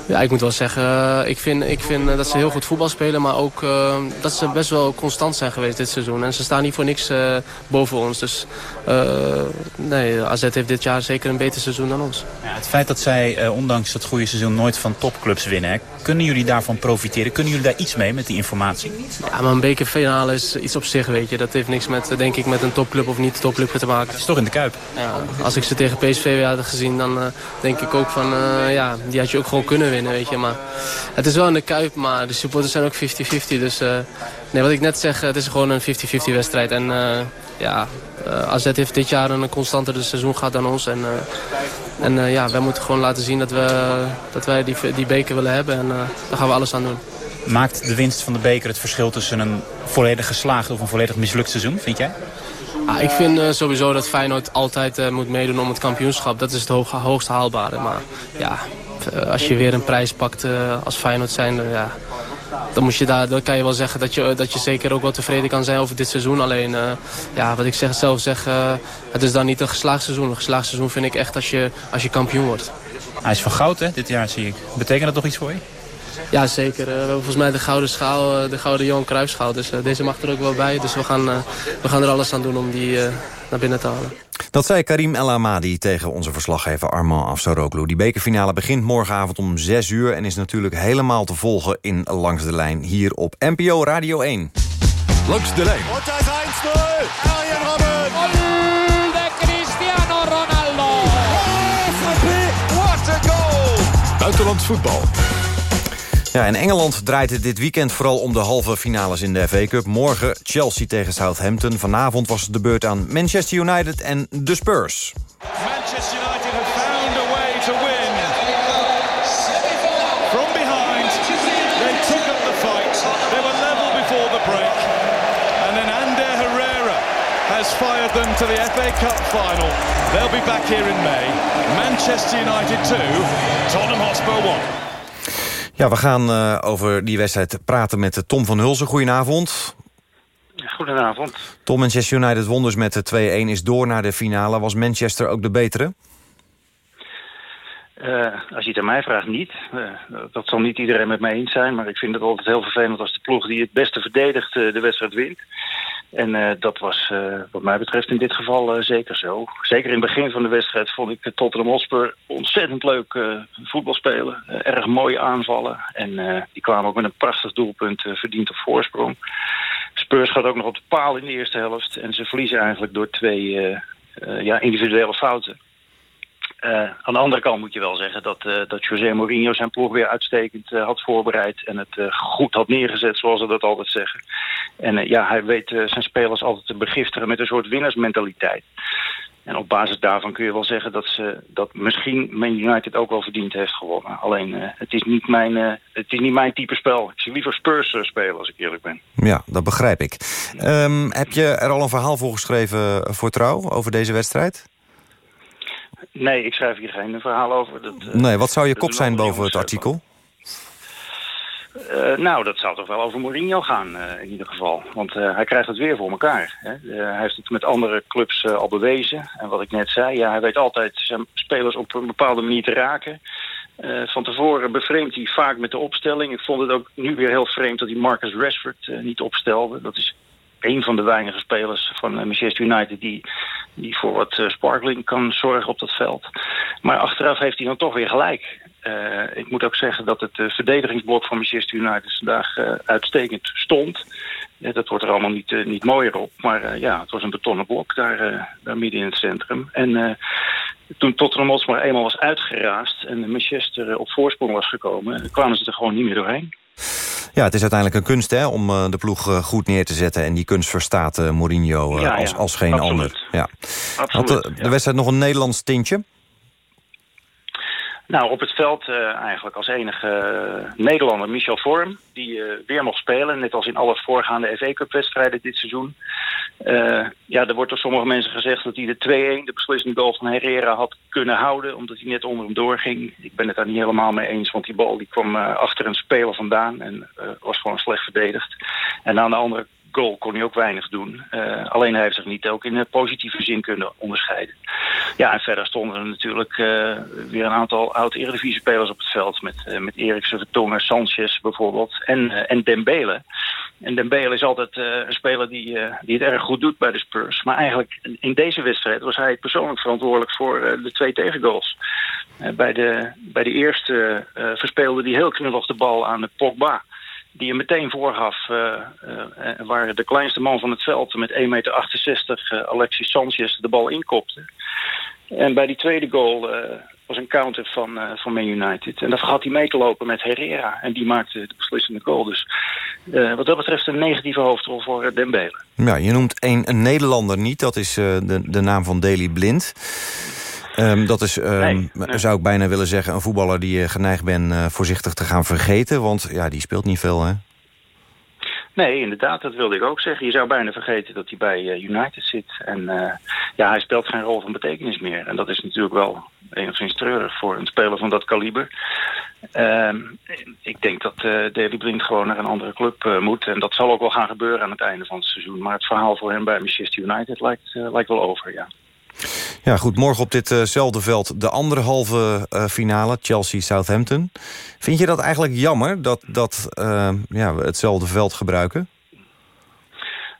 Ja, ik moet wel zeggen, eh, ik vind, ik vind eh, dat ze heel goed voetbal spelen. Maar ook uh, dat ze best wel constant zijn geweest dit seizoen. En ze staan niet voor niks uh, boven ons. Dus uh, nee, AZ heeft dit jaar zeker een beter seizoen dan ons. Ja, het feit dat zij, ondanks dat goede seizoen, nooit van topclubs winnen. Kunnen jullie daarvan profiteren? Kunnen jullie daar iets mee met die informatie? Ja, maar een bekerfinale is iets op zich, weet je. Dat heeft niks met, denk ik, met een topclub of niet topclub te maken. Het is toch in de Kuip? Ja, als ik ze tegen PSV had gezien, dan denk ik ook van, ja, die had je ook gewoon kunnen winnen weet je. Maar het is wel in de Kuip, maar de supporters zijn ook 50-50. Dus uh, nee, wat ik net zeg, het is gewoon een 50-50 wedstrijd. En uh, ja, uh, AZ heeft dit jaar een constanter seizoen gehad dan ons. En, en ja, wij moeten gewoon laten zien dat, we, dat wij die, die beker willen hebben. En daar gaan we alles aan doen. Maakt de winst van de beker het verschil tussen een volledig geslaagd of een volledig mislukt seizoen, vind jij? Ah, ik vind uh, sowieso dat Feyenoord altijd uh, moet meedoen om het kampioenschap. Dat is het hoog, hoogst haalbare. Maar ja, als je weer een prijs pakt als Feyenoord zijn, ja, dan, moet je daar, dan kan je wel zeggen dat je, dat je zeker ook wel tevreden kan zijn over dit seizoen. Alleen, ja, wat ik zeg, zelf zeg, het is dan niet een geslaagd seizoen. Een geslaagd seizoen vind ik echt als je, als je kampioen wordt. Hij is van goud, hè, dit jaar zie ik. Betekent dat toch iets voor je? Ja, zeker. we hebben volgens mij de gouden schaal, de gouden Johan Cruijffschaal. Dus deze mag er ook wel bij. Dus we gaan, we gaan er alles aan doen om die naar binnen te halen. Dat zei Karim El Amadi tegen onze verslaggever Armand Afsaroglu. Die bekerfinale begint morgenavond om 6 uur... en is natuurlijk helemaal te volgen in Langs de Lijn hier op NPO Radio 1. Langs de Lijn. Da ist 1-0. Arjen Robben. Gol de Cristiano Ronaldo. What a goal. Buitenlands voetbal. Ja, in Engeland draait het dit weekend vooral om de halve finales in de FA Cup. Morgen Chelsea tegen Southampton. Vanavond was het de beurt aan Manchester United en de Spurs. Manchester United have found a way to win. From behind, they took up the fight. They were level before the break. And then Ander Herrera has fired them to the FA Cup final. They'll be back here in May. Manchester United 2, Tottenham Hotspur 1. Ja, we gaan uh, over die wedstrijd praten met Tom van Hulsen. Goedenavond. Goedenavond. Tom, Manchester United won dus met 2-1, is door naar de finale. Was Manchester ook de betere? Uh, als je het aan mij vraagt, niet. Uh, dat zal niet iedereen met mij eens zijn. Maar ik vind het altijd heel vervelend als de ploeg die het beste verdedigt de wedstrijd wint. En uh, dat was uh, wat mij betreft in dit geval uh, zeker zo. Zeker in het begin van de wedstrijd vond ik Tottenham Hotspur ontzettend leuk voetbal spelen. erg mooie aanvallen. En die kwamen ook met een prachtig doelpunt verdiend op voorsprong. Spurs gaat ook nog op de paal in de eerste helft. En ze verliezen eigenlijk door twee ja, individuele fouten. Uh, aan de andere kant moet je wel zeggen dat, uh, dat José Mourinho zijn ploeg weer uitstekend uh, had voorbereid. En het goed had neergezet, zoals ze dat altijd zeggen. En ja, hij weet zijn spelers altijd te begiftigen met een soort winnersmentaliteit. En op basis daarvan kun je wel zeggen dat, ze, dat misschien Man United ook wel verdiend heeft gewonnen. Alleen, het, is niet mijn, het is niet mijn type spel. Ik zie liever Spurs spelen, als ik eerlijk ben. Ja, dat begrijp ik. Um, heb je er al een verhaal voor geschreven voor Trouw over deze wedstrijd? Nee, ik schrijf hier geen verhaal over. Dat, uh, nee, wat zou je kop zijn boven het artikel? Uh, nou, dat zou toch wel over Mourinho gaan uh, in ieder geval. Want hij krijgt het weer voor elkaar. Hè? hij heeft het met andere clubs al bewezen. En wat ik net zei, ja, hij weet altijd zijn spelers op een bepaalde manier te raken. van tevoren bevreemdt hij vaak met de opstelling. Ik vond het ook nu weer heel vreemd dat hij Marcus Rashford niet opstelde. Dat is een van de weinige spelers van Manchester United die, die voor wat sparkling kan zorgen op dat veld. Maar achteraf heeft hij dan toch weer gelijk. Uh, ik moet ook zeggen dat het verdedigingsblok van Manchester United vandaag uitstekend stond. dat wordt er allemaal niet, niet mooier op. Maar ja, het was een betonnen blok daar, daar midden in het centrum. En toen Tottenham Hotspur eenmaal was uitgeraasd en Manchester op voorsprong was gekomen... kwamen ze er gewoon niet meer doorheen. Ja, het is uiteindelijk een kunst hè, om de ploeg goed neer te zetten. En die kunst verstaat Mourinho ja, als, als geen Absoluut. ander. Ja. Absoluut, Had de, de wedstrijd nog een Nederlands tintje? Nou, op het veld uh, eigenlijk als enige uh, Nederlander Michel Vorm... die uh, weer mocht spelen, net als in alle voorgaande FA Cup-wedstrijden dit seizoen. ja, er wordt door sommige mensen gezegd dat hij de 2-1, de beslissende goal van Herrera, had kunnen houden... omdat hij net onder hem doorging. Ik ben het daar niet helemaal mee eens, want die bal die kwam achter een speler vandaan... en was gewoon slecht verdedigd. En aan de andere goal kon hij ook weinig doen. Uh, alleen hij heeft zich niet ook in positieve zin kunnen onderscheiden. Ja, en verder stonden er natuurlijk uh, weer een aantal oud-Eredivisie-spelers op het veld. Met, uh, met Eriksen, Vertongen, Sanchez bijvoorbeeld. En, en Dembele. En Dembele is altijd een speler die, die het erg goed doet bij de Spurs. Maar eigenlijk in deze wedstrijd was hij persoonlijk verantwoordelijk voor de twee tegengoals. bij, de, bij de eerste verspeelde hij heel knullig de bal aan de Pogba die er meteen voorgaf, uh, waar de kleinste man van het veld met 1,68 meter, Alexis Sanchez, de bal inkopte. En bij die tweede goal was een counter van, van Man United. En daar had hij mee te lopen met Herrera. En die maakte de beslissende goal. Dus wat dat betreft een negatieve hoofdrol voor Dembele. Ja, je noemt een, een Nederlander niet. Dat is de, de naam van Daley Blind. Um, dat is, um, nee, nee. zou ik bijna willen zeggen, een voetballer die je geneigd bent uh, voorzichtig te gaan vergeten. Want ja, die speelt niet veel, hè? Nee, inderdaad, dat wilde ik ook zeggen. Je zou bijna vergeten dat hij bij uh, United zit. En uh, ja, hij speelt geen rol van betekenis meer. En dat is natuurlijk wel enigszins treurig voor een speler van dat kaliber. Uh, ik denk dat uh, Blind gewoon naar een andere club uh, moet. En dat zal ook wel gaan gebeuren aan het einde van het seizoen. Maar het verhaal voor hem bij Manchester United lijkt, lijkt wel over, ja. Ja, goed. Morgen op ditzelfde uh veld de andere halve uh, finale, Chelsea-Southampton. Vind je dat eigenlijk jammer, dat, dat uh, ja, we hetzelfde veld gebruiken?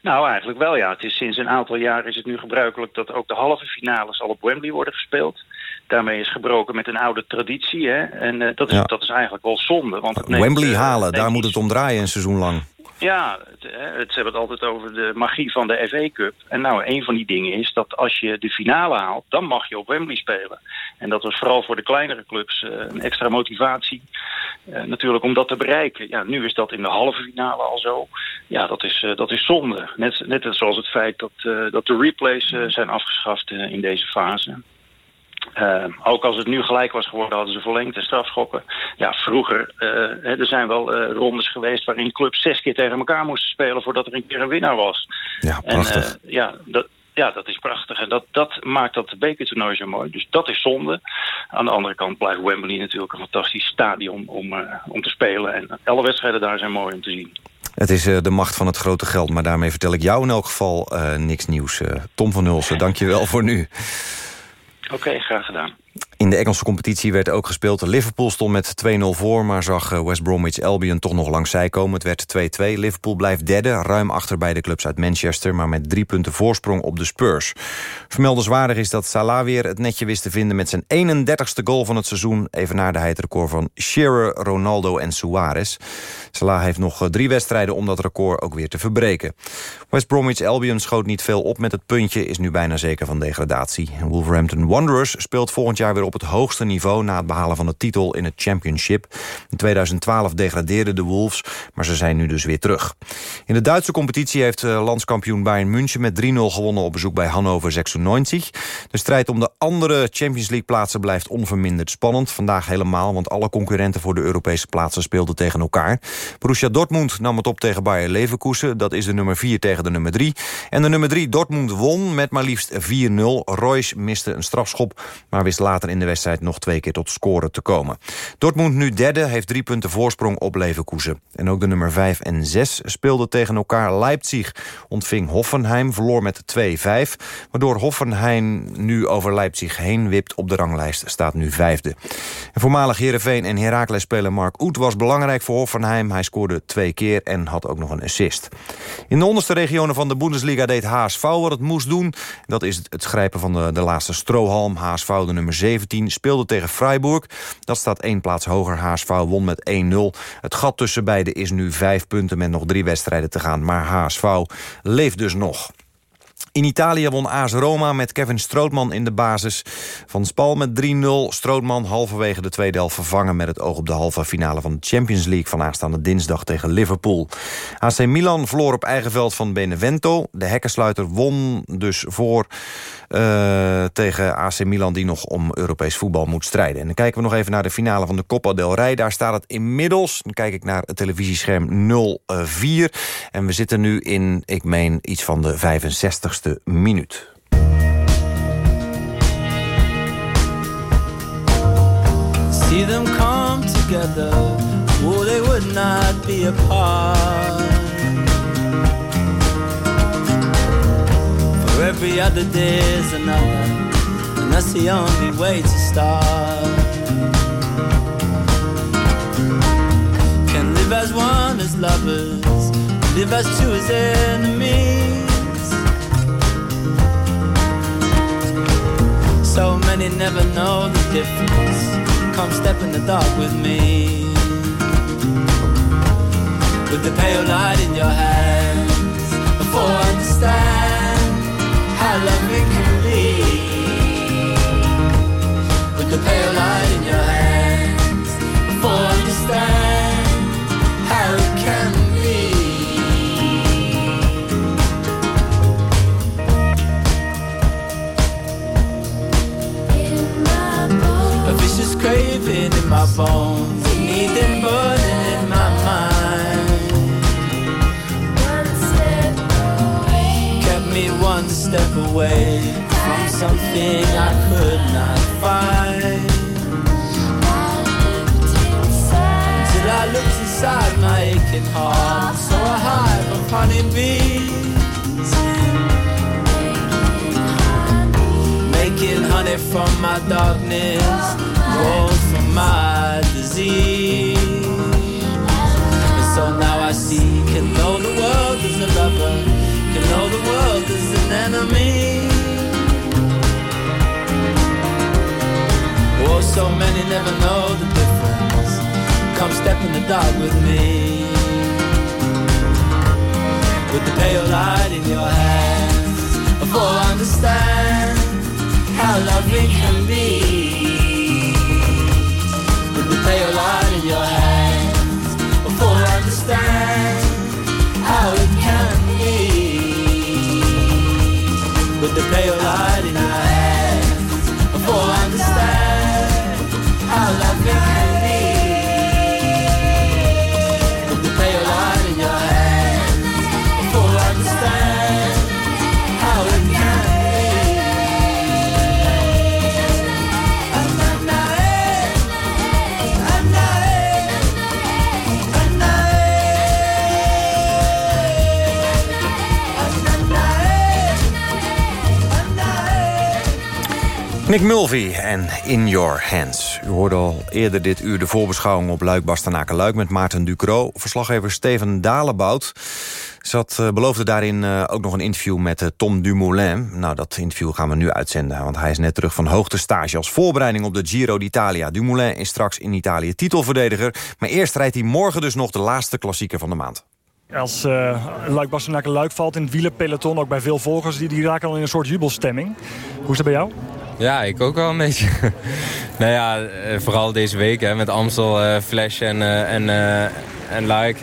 Nou, eigenlijk wel, ja. Het is sinds een aantal jaar is het nu gebruikelijk... dat ook de halve finales al op Wembley worden gespeeld. Daarmee is gebroken met een oude traditie. Hè? En uh, dat, is, ja. dat is eigenlijk wel zonde. Want het Wembley halen, daar moet het om draaien een seizoen lang. Ja, het, ze hebben het altijd over de magie van de FA Cup. En nou, een van die dingen is dat als je de finale haalt... dan mag je op Wembley spelen. En dat was vooral voor de kleinere clubs uh, een extra motivatie. Uh, natuurlijk om dat te bereiken. Ja, nu is dat in de halve finale al zo. Ja, dat is, uh, dat is zonde. Net, net zoals het feit dat, dat de replays zijn afgeschaft in deze fase. Uh, ook als het nu gelijk was geworden, hadden ze verlengd de strafschoppen. Ja, vroeger, uh, er zijn wel uh, rondes geweest waarin clubs zes keer tegen elkaar moesten spelen voordat er een keer een winnaar was. Ja, prachtig. En, ja, dat, ja, dat is prachtig. En dat, dat maakt dat bekertoernooi zo mooi. Dus dat is zonde. Aan de andere kant blijft Wembley natuurlijk een fantastisch stadion om, om te spelen. En alle wedstrijden daar zijn mooi om te zien. Het is de macht van het grote geld, maar daarmee vertel ik jou in elk geval niks nieuws. Tom van Hulsen, dank je wel voor nu. Oké, graag gedaan. In de Engelse competitie werd ook gespeeld. Liverpool stond met 2-0 voor, maar zag West Bromwich Albion toch nog langs zij komen. Het werd 2-2. Liverpool blijft derde, ruim achter bij de clubs uit Manchester... maar met drie punten voorsprong op de Spurs. Vermeldenswaardig is dat Salah weer het netje wist te vinden... met zijn 31ste goal van het seizoen. Even de het record van Shearer, Ronaldo en Suarez. Salah heeft nog drie wedstrijden om dat record ook weer te verbreken. West Bromwich Albion schoot niet veel op met het puntje... is nu bijna zeker van degradatie. Wolverhampton Wanderers speelt volgend jaar weer op het hoogste niveau... na het behalen van de titel in het Championship. In 2012 degradeerden de Wolves, maar ze zijn nu dus weer terug. In de Duitse competitie heeft landskampioen Bayern München... met 3-0 gewonnen op bezoek bij Hannover 96. De strijd om de andere Champions League plaatsen blijft onverminderd spannend. Vandaag helemaal, want alle concurrenten voor de Europese plaatsen speelden tegen elkaar. Borussia Dortmund nam het op tegen Bayer Leverkusen. Dat is de nummer 4 tegen de nummer 3. En de nummer 3 Dortmund won met maar liefst 4-0. Royce miste een strafschop, maar wist later later in de wedstrijd nog twee keer tot scoren te komen. Dortmund nu derde, heeft drie punten voorsprong op Leverkusen. En ook de nummer 5 en 6 speelden tegen elkaar. Leipzig ontving Hoffenheim, verloor met 2-5. Waardoor Hoffenheim nu over Leipzig heen wipt op de ranglijst, staat nu vijfde. En voormalig Heerenveen en Heracles-speler Mark Oet was belangrijk voor Hoffenheim. Hij scoorde twee keer en had ook nog een assist. In de onderste regionen van de Bundesliga deed HSV wat het moest doen. Dat is het grijpen van de, de laatste strohalm. HSV, de nummer 17, speelde tegen Freiburg. Dat staat één plaats hoger. HSV won met 1-0. Het gat tussen beiden is nu vijf punten met nog drie wedstrijden te gaan. Maar HSV leeft dus nog. In Italië won AS Roma met Kevin Strootman in de basis. Van Spal met 3-0. Strootman halverwege de tweede helft vervangen... met het oog op de halve finale van de Champions League... van aanstaande dinsdag tegen Liverpool. AC Milan verloor op eigen veld van Benevento. De hekkensluiter won dus voor uh, tegen AC Milan... die nog om Europees voetbal moet strijden. En dan kijken we nog even naar de finale van de Copa del Rey. Daar staat het inmiddels, dan kijk ik naar het televisiescherm 0-4. En we zitten nu in, ik meen, iets van de 65ste minuut. See them come together, oh, they would not be apart. For every other day is another, and that's the only way to start. Can live as one as lovers, live as two as enemies. Many never know the difference. Come step in the dark with me. With the pale light in your hands. Before I understand how loving can be. With the pale bones, a need them burning in my mind. Kept me one step away from something I could not find. Till I looked inside my aching heart, saw a hive of honeybees. Making honey from my darkness, gold from my And so now I see, can know the world is a lover, can know the world is an enemy. Oh, so many never know the difference. Come step in the dark with me. With the pale light in your hands, for I understand how loving can be. Pale light in your hands, before I understand how it can be. With the pale Nick Mulvey en In Your Hands. U hoorde al eerder dit uur de voorbeschouwing op Luik Bastenaken Luik... met Maarten Ducro. Verslaggever Steven Dalebout zat, uh, beloofde daarin uh, ook nog een interview met uh, Tom Dumoulin. Nou, dat interview gaan we nu uitzenden, want hij is net terug van hoogte stage... als voorbereiding op de Giro d'Italia. Dumoulin is straks in Italië titelverdediger... maar eerst rijdt hij morgen dus nog de laatste klassieker van de maand. Als uh, Luik Bastenaken Luik valt in het wielerpeloton... ook bij veel volgers, die, die raken al in een soort jubelstemming. Hoe is dat bij jou? Ja, ik ook wel een beetje. nou ja, vooral deze week hè, met Amstel, uh, Flash en, uh, en, en Luik.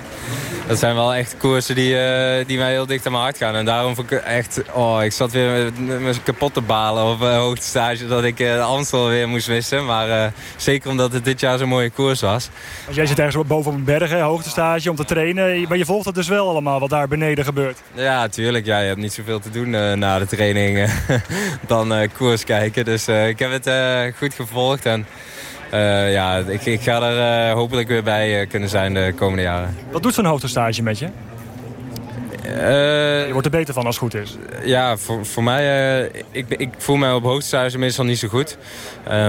Dat zijn wel echt koersen die, uh, die mij heel dicht aan mijn hart gaan. En daarom vond ik echt... Oh, ik zat weer met, met kapot te balen op uh, hoogtestage dat ik uh, Amstel weer moest missen. Maar zeker omdat het dit jaar zo'n mooie koers was. Als jij zit ergens boven op een berg, hè, hoogtestage, om te trainen. Maar je volgt het dus wel allemaal wat daar beneden gebeurt. Ja, tuurlijk. Ja, je hebt niet zoveel te doen na de training dan koers kijken. Dus ik heb het goed gevolgd. En uh, ja, ik, ik, ga er uh, hopelijk weer bij uh, kunnen zijn de komende jaren. Wat doet zo'n hoogtestage met je? Je wordt er beter van als het goed is. Ja, voor, voor mij... ik, ik voel mij op hoogtestage meestal niet zo goed.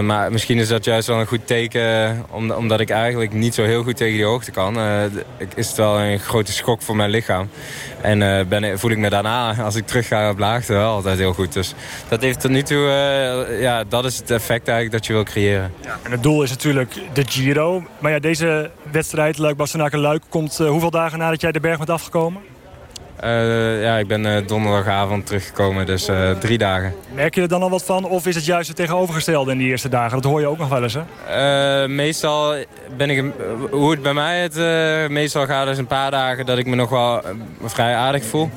maar misschien is dat juist wel een goed teken... omdat ik eigenlijk niet zo heel goed tegen die hoogte kan. is het wel een grote schok voor mijn lichaam. En ben, voel ik me daarna, als ik terug ga op laagte, wel altijd heel goed. Dus dat heeft tot nu toe, ja, dat is het effect eigenlijk dat je wil creëren. Ja, en het doel is natuurlijk de Giro. Maar ja, deze wedstrijd, Luik-Bastenaken-Luik, komt uh, hoeveel dagen nadat jij de berg bent afgekomen? Uh, ja, ik ben uh, donderdagavond teruggekomen, dus uh, drie dagen. Merk je er dan al wat van? Of is het juist het tegenovergestelde in die eerste dagen? Dat hoor je ook nog wel eens, hè? meestal ben ik... Hoe het bij mij het meestal gaat is een paar dagen dat ik me nog wel vrij aardig voel.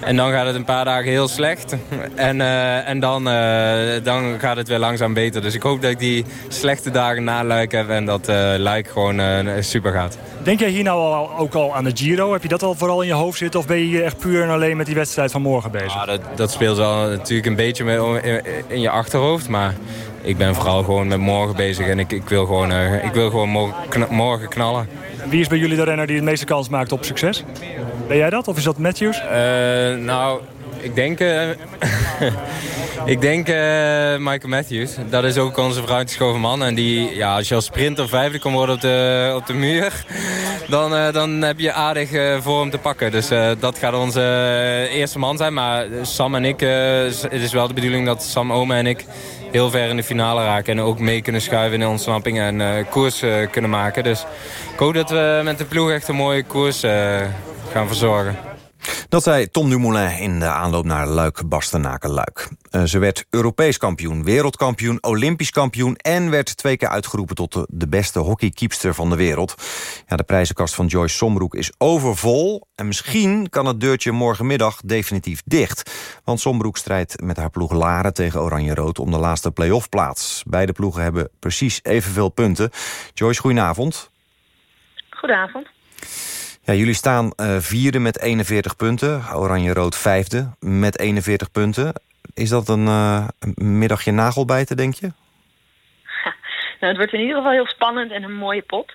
En dan gaat het een paar dagen heel slecht. En, en dan, dan gaat het weer langzaam beter. Dus ik hoop dat ik die slechte dagen na Luik heb en dat Luik gewoon super gaat. Denk jij hier nou al, ook al aan de Giro? Heb je dat al vooral in je hoofd zitten? Of ben je hier echt puur en alleen met die wedstrijd van morgen bezig? Ja, dat, dat speelt wel natuurlijk een beetje in, in, je achterhoofd. Maar ik ben vooral gewoon met morgen bezig. En ik, ik wil gewoon, uh, ik wil gewoon morgen, morgen knallen. En wie is bij jullie de renner die het meeste kans maakt op succes? Ben jij dat of is dat Matthews? Uh, nou, ik denk... Uh, ik denk uh, Michael Matthews. Dat is ook onze vooruitgeschoven man. En die, ja, als je als sprinter vijfde kan worden op de, op de muur... dan, uh, dan heb je aardig uh, voor hem te pakken. Dus dat gaat onze eerste man zijn. Maar Sam en ik... het is wel de bedoeling dat Sam Ome en ik heel ver in de finale raken. En ook mee kunnen schuiven in de ontsnappingen en koers kunnen maken. Dus ik hoop dat we met de ploeg echt een mooie koers gaan verzorgen. Dat zei Tom Dumoulin in de aanloop naar Luik-Bastenaken-Luik. Uh, ze werd Europees kampioen, wereldkampioen, Olympisch kampioen... en werd twee keer uitgeroepen tot de, de beste hockeykeepster van de wereld. Ja, de prijzenkast van Joyce Sombroek is overvol... en misschien kan het deurtje morgenmiddag definitief dicht. Want Sombroek strijdt met haar ploeg Laren tegen Oranje-Rood... om de laatste play-off plaats. Beide ploegen hebben precies evenveel punten. Joyce, goedenavond. Goedenavond. Ja, jullie staan uh, vierde met 41 punten. Oranje-rood vijfde met 41 punten. Is dat een, uh, middagje nagelbijten, denk je? nou, het wordt in ieder geval heel spannend en een mooie pot.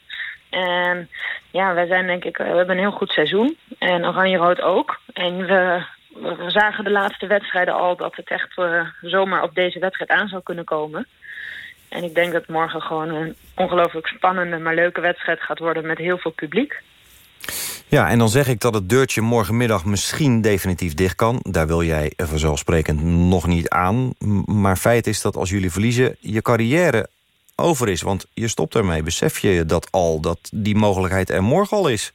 En ja, wij zijn denk ik, we hebben een heel goed seizoen. En Oranje-rood ook. En we, we, zagen de laatste wedstrijden al dat het echt zomaar op deze wedstrijd aan zou kunnen komen. En ik denk dat morgen gewoon een ongelooflijk spannende, maar leuke wedstrijd gaat worden met heel veel publiek. Ja, en dan zeg ik dat het deurtje morgenmiddag misschien definitief dicht kan. Daar wil jij vanzelfsprekend nog niet aan. Maar feit is dat als jullie verliezen, je carrière over is. Want je stopt ermee. Besef je dat al, dat die mogelijkheid er morgen al is?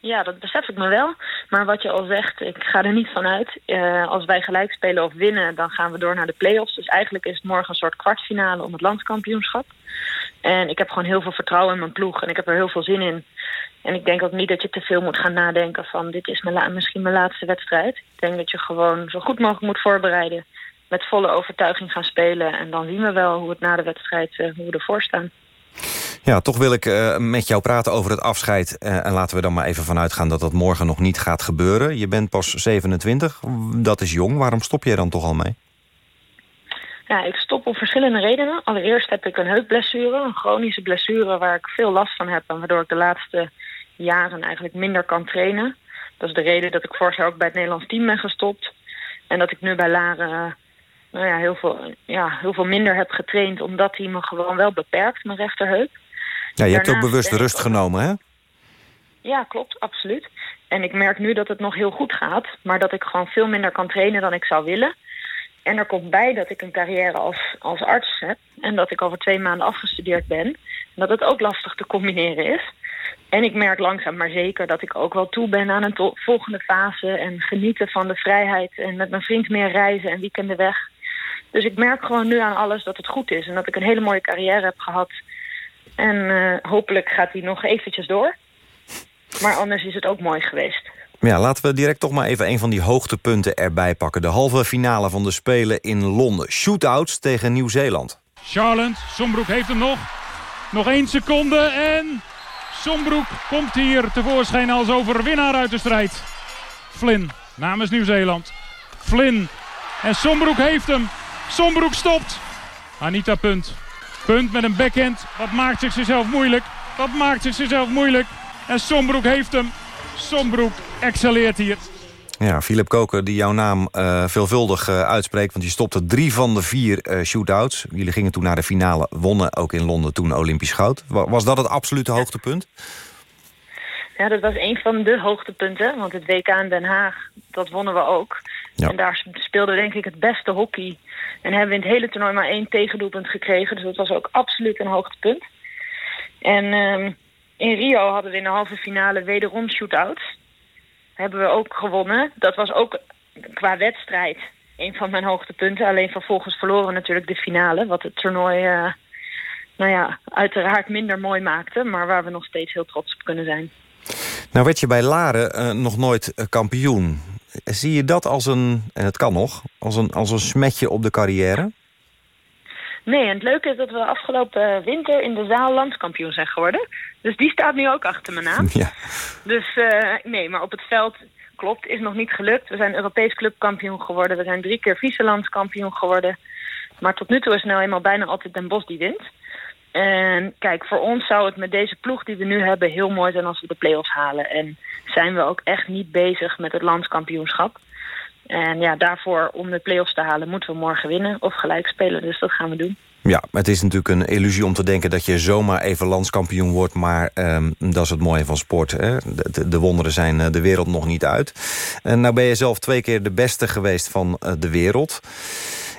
Ja, dat besef ik me wel. Maar wat je al zegt, ik ga er niet van uit. Uh, als wij gelijk spelen of winnen, dan gaan we door naar de play-offs. Dus eigenlijk is het morgen een soort kwartfinale om het landskampioenschap. En ik heb gewoon heel veel vertrouwen in mijn ploeg. En ik heb er heel veel zin in. En ik denk ook niet dat je te veel moet gaan nadenken van... dit is mijn misschien mijn laatste wedstrijd. Ik denk dat je gewoon zo goed mogelijk moet voorbereiden. Met volle overtuiging gaan spelen. En dan zien we wel hoe het na de wedstrijd, uh, hoe we ervoor staan. Ja, toch wil ik uh, met jou praten over het afscheid. Uh, en laten we dan maar even vanuit gaan dat dat morgen nog niet gaat gebeuren. Je bent pas 27, dat is jong. Waarom stop je dan toch al mee? Ja, ik stop om verschillende redenen. Allereerst heb ik een heupblessure, een chronische blessure... waar ik veel last van heb en waardoor ik de laatste jaren eigenlijk minder kan trainen. Dat is de reden dat ik vorig jaar ook bij het Nederlands team ben gestopt. En dat ik nu bij Laren nou ja, heel, veel, ja, heel veel minder heb getraind... omdat hij me gewoon wel beperkt, mijn rechterheup. Ja, je hebt ook bewust de rust genomen, hè? Ja, klopt, absoluut. En ik merk nu dat het nog heel goed gaat... maar dat ik gewoon veel minder kan trainen dan ik zou willen. En er komt bij dat ik een carrière als, als arts heb... en dat ik over twee maanden afgestudeerd ben. En dat het ook lastig te combineren is. En ik merk langzaam maar zeker dat ik ook wel toe ben aan een volgende fase... en genieten van de vrijheid en met mijn vriend meer reizen en weekenden weg. Dus ik merk gewoon nu aan alles dat het goed is... en dat ik een hele mooie carrière heb gehad. En uh, hopelijk gaat die nog eventjes door. Maar anders is het ook mooi geweest. Ja, laten we direct toch maar even een van die hoogtepunten erbij pakken. De halve finale van de Spelen in Londen. Shootouts tegen Nieuw-Zeeland. Charland, Sombroek heeft hem nog. Nog één seconde en Sombroek komt hier tevoorschijn als overwinnaar uit de strijd. Flynn namens Nieuw-Zeeland. Flynn en Sombroek heeft hem. Sombroek stopt. Anita punt. Punt met een backhand. Dat maakt zich zichzelf moeilijk. Dat maakt zich zichzelf moeilijk. En Sombroek heeft hem. Sombroek excelleert hier. Ja, Philip Koker, die jouw naam uh, veelvuldig uh, uitspreekt... want die stopte drie van de vier uh, shootouts. Jullie gingen toen naar de finale, wonnen ook in Londen toen Olympisch goud. Was dat het absolute hoogtepunt? Ja, dat was een van de hoogtepunten. Want het WK in Den Haag, dat wonnen we ook. Ja. En daar speelde denk ik het beste hockey. En hebben we in het hele toernooi maar één tegendoelpunt gekregen. Dus dat was ook absoluut een hoogtepunt. En uh, in Rio hadden we in de halve finale wederom shootouts. Hebben we ook gewonnen. Dat was ook qua wedstrijd een van mijn hoogtepunten. Alleen vervolgens verloren we natuurlijk de finale. Wat het toernooi, uh, nou ja, uiteraard minder mooi maakte. Maar waar we nog steeds heel trots op kunnen zijn. Nou werd je bij Laren uh, nog nooit uh, kampioen. Zie je dat als een, en het kan nog, als een, als een smetje op de carrière? Nee, en het leuke is dat we afgelopen winter in de zaal landskampioen zijn geworden. Dus die staat nu ook achter mijn naam. Ja. Dus uh, nee, maar op het veld klopt, is nog niet gelukt. We zijn Europees clubkampioen geworden. We zijn drie keer vice-landskampioen geworden. Maar tot nu toe is het nou eenmaal bijna altijd Den Bos die wint. En kijk, voor ons zou het met deze ploeg die we nu hebben heel mooi zijn als we de play-offs halen. En zijn we ook echt niet bezig met het landskampioenschap. En ja, daarvoor, om de play-offs te halen, moeten we morgen winnen of gelijk spelen. Dus dat gaan we doen. Ja, het is natuurlijk een illusie om te denken dat je zomaar even landskampioen wordt. Maar um, dat is het mooie van sport. Hè? De, de, wonderen zijn de wereld nog niet uit. En nou ben je zelf twee keer de beste geweest van de wereld.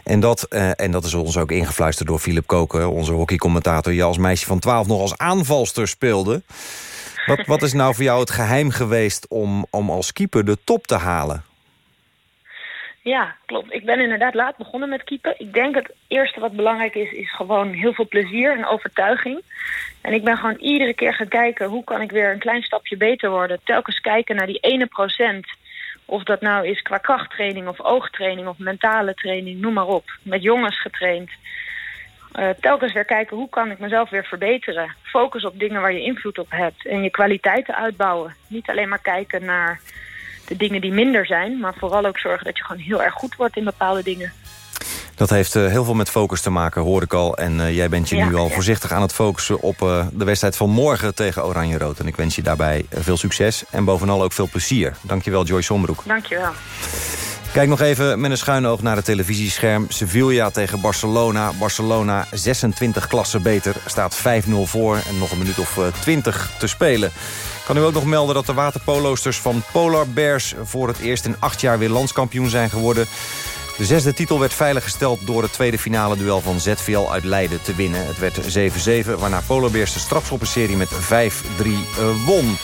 En dat, uh, en dat is ons ook ingefluisterd door Philip Koken, onze hockeycommentator. Je als meisje van 12 nog als aanvalster speelde. Wat, wat is nou voor jou het geheim geweest om, om als keeper de top te halen? Ja, klopt. Ik ben inderdaad laat begonnen met keeper. Ik denk het eerste wat belangrijk is, is gewoon heel veel plezier en overtuiging. En ik ben gewoon iedere keer gaan kijken, hoe kan ik weer een klein stapje beter worden? Telkens kijken naar die ene procent. Of dat nou is qua krachttraining of oogtraining of mentale training, noem maar op. Met jongens getraind. Uh, telkens weer kijken, hoe kan ik mezelf weer verbeteren? Focus op dingen waar je invloed op hebt. En je kwaliteiten uitbouwen. Niet alleen maar kijken naar de dingen die minder zijn. Maar vooral ook zorgen dat je gewoon heel erg goed wordt in bepaalde dingen. Dat heeft uh, heel veel met focus te maken, hoor ik al. En uh, jij bent je ja, nu al ja. voorzichtig aan het focussen op uh, de wedstrijd van morgen tegen Oranje-Rood. En ik wens je daarbij veel succes en bovenal ook veel plezier. Dankjewel, Joyce Sombroek. Dankjewel. Kijk nog even met een schuin oog naar het televisiescherm. Sevilla tegen Barcelona. Barcelona 26 klassen beter. Staat 5-0 voor en nog een minuut of 20 te spelen. Kan u ook nog melden dat de waterpoloosters van Polar Bears... voor het eerst in acht jaar weer landskampioen zijn geworden. De zesde titel werd veiliggesteld door het tweede finale duel van ZVL uit Leiden te winnen. Het werd 7-7, waarna Polar Bears de strafschoppenserie met 5-3 uh, won.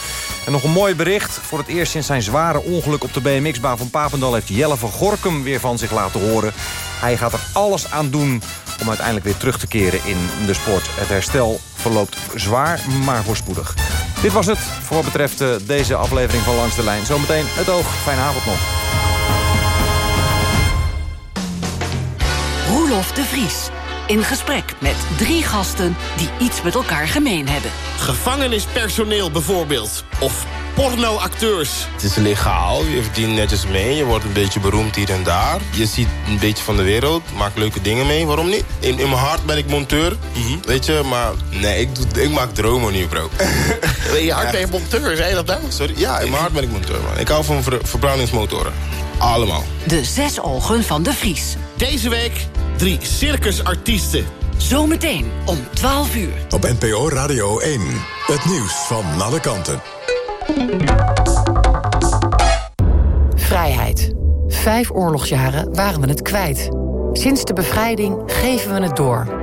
En nog een mooi bericht. Voor het eerst sinds zijn zware ongeluk op de BMX-baan van Papendal... heeft Jelle van Gorkum weer van zich laten horen. Hij gaat er alles aan doen om uiteindelijk weer terug te keren in de sport. Het herstel verloopt zwaar, maar voorspoedig. Dit was het voor wat betreft uh, deze aflevering van Langs de Lijn. Zometeen het oog. Fijne avond nog. Roelof de Vries. In gesprek met drie gasten die iets met elkaar gemeen hebben. Gevangenispersoneel bijvoorbeeld. Of pornoacteurs. Het is legaal, je verdient netjes mee. Je wordt een beetje beroemd hier en daar. Je ziet een beetje van de wereld, maakt leuke dingen mee. Waarom niet? In, in mijn hart ben ik monteur, mm -hmm. weet je. Maar nee, ik, doe, ik maak dromen nu, bro. in je hart ben je monteur, zei je dat nou? Sorry, ja, in mijn hart ben ik monteur, man. Ik hou van ver, verbrandingsmotoren. Allemaal. De zes ogen van de Vries. Deze week drie circusartiesten. Zometeen om 12 uur. Op NPO Radio 1. Het nieuws van alle kanten. Vrijheid. Vijf oorlogsjaren waren we het kwijt. Sinds de bevrijding geven we het door.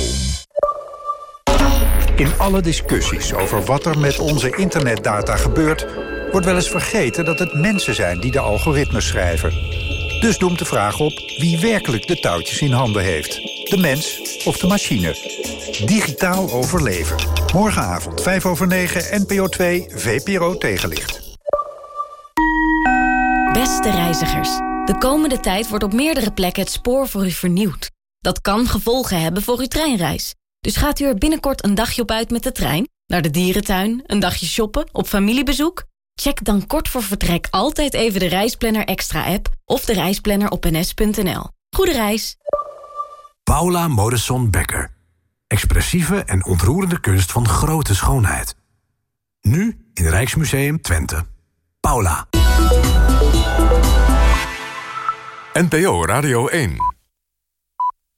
In alle discussies over wat er met onze internetdata gebeurt... wordt wel eens vergeten dat het mensen zijn die de algoritmes schrijven. Dus doemt de vraag op wie werkelijk de touwtjes in handen heeft. De mens of de machine. Digitaal overleven. Morgenavond 5 over 9, NPO 2, VPRO tegenlicht. Beste reizigers, de komende tijd wordt op meerdere plekken het spoor voor u vernieuwd. Dat kan gevolgen hebben voor uw treinreis. Dus gaat u er binnenkort een dagje op uit met de trein? Naar de dierentuin? Een dagje shoppen? Op familiebezoek? Check dan kort voor vertrek altijd even de Reisplanner Extra app of de reisplanner op ns.nl. Goede reis! Paula Modesson Becker. Expressieve en ontroerende kunst van grote schoonheid. Nu in Rijksmuseum Twente. Paula. NPO Radio 1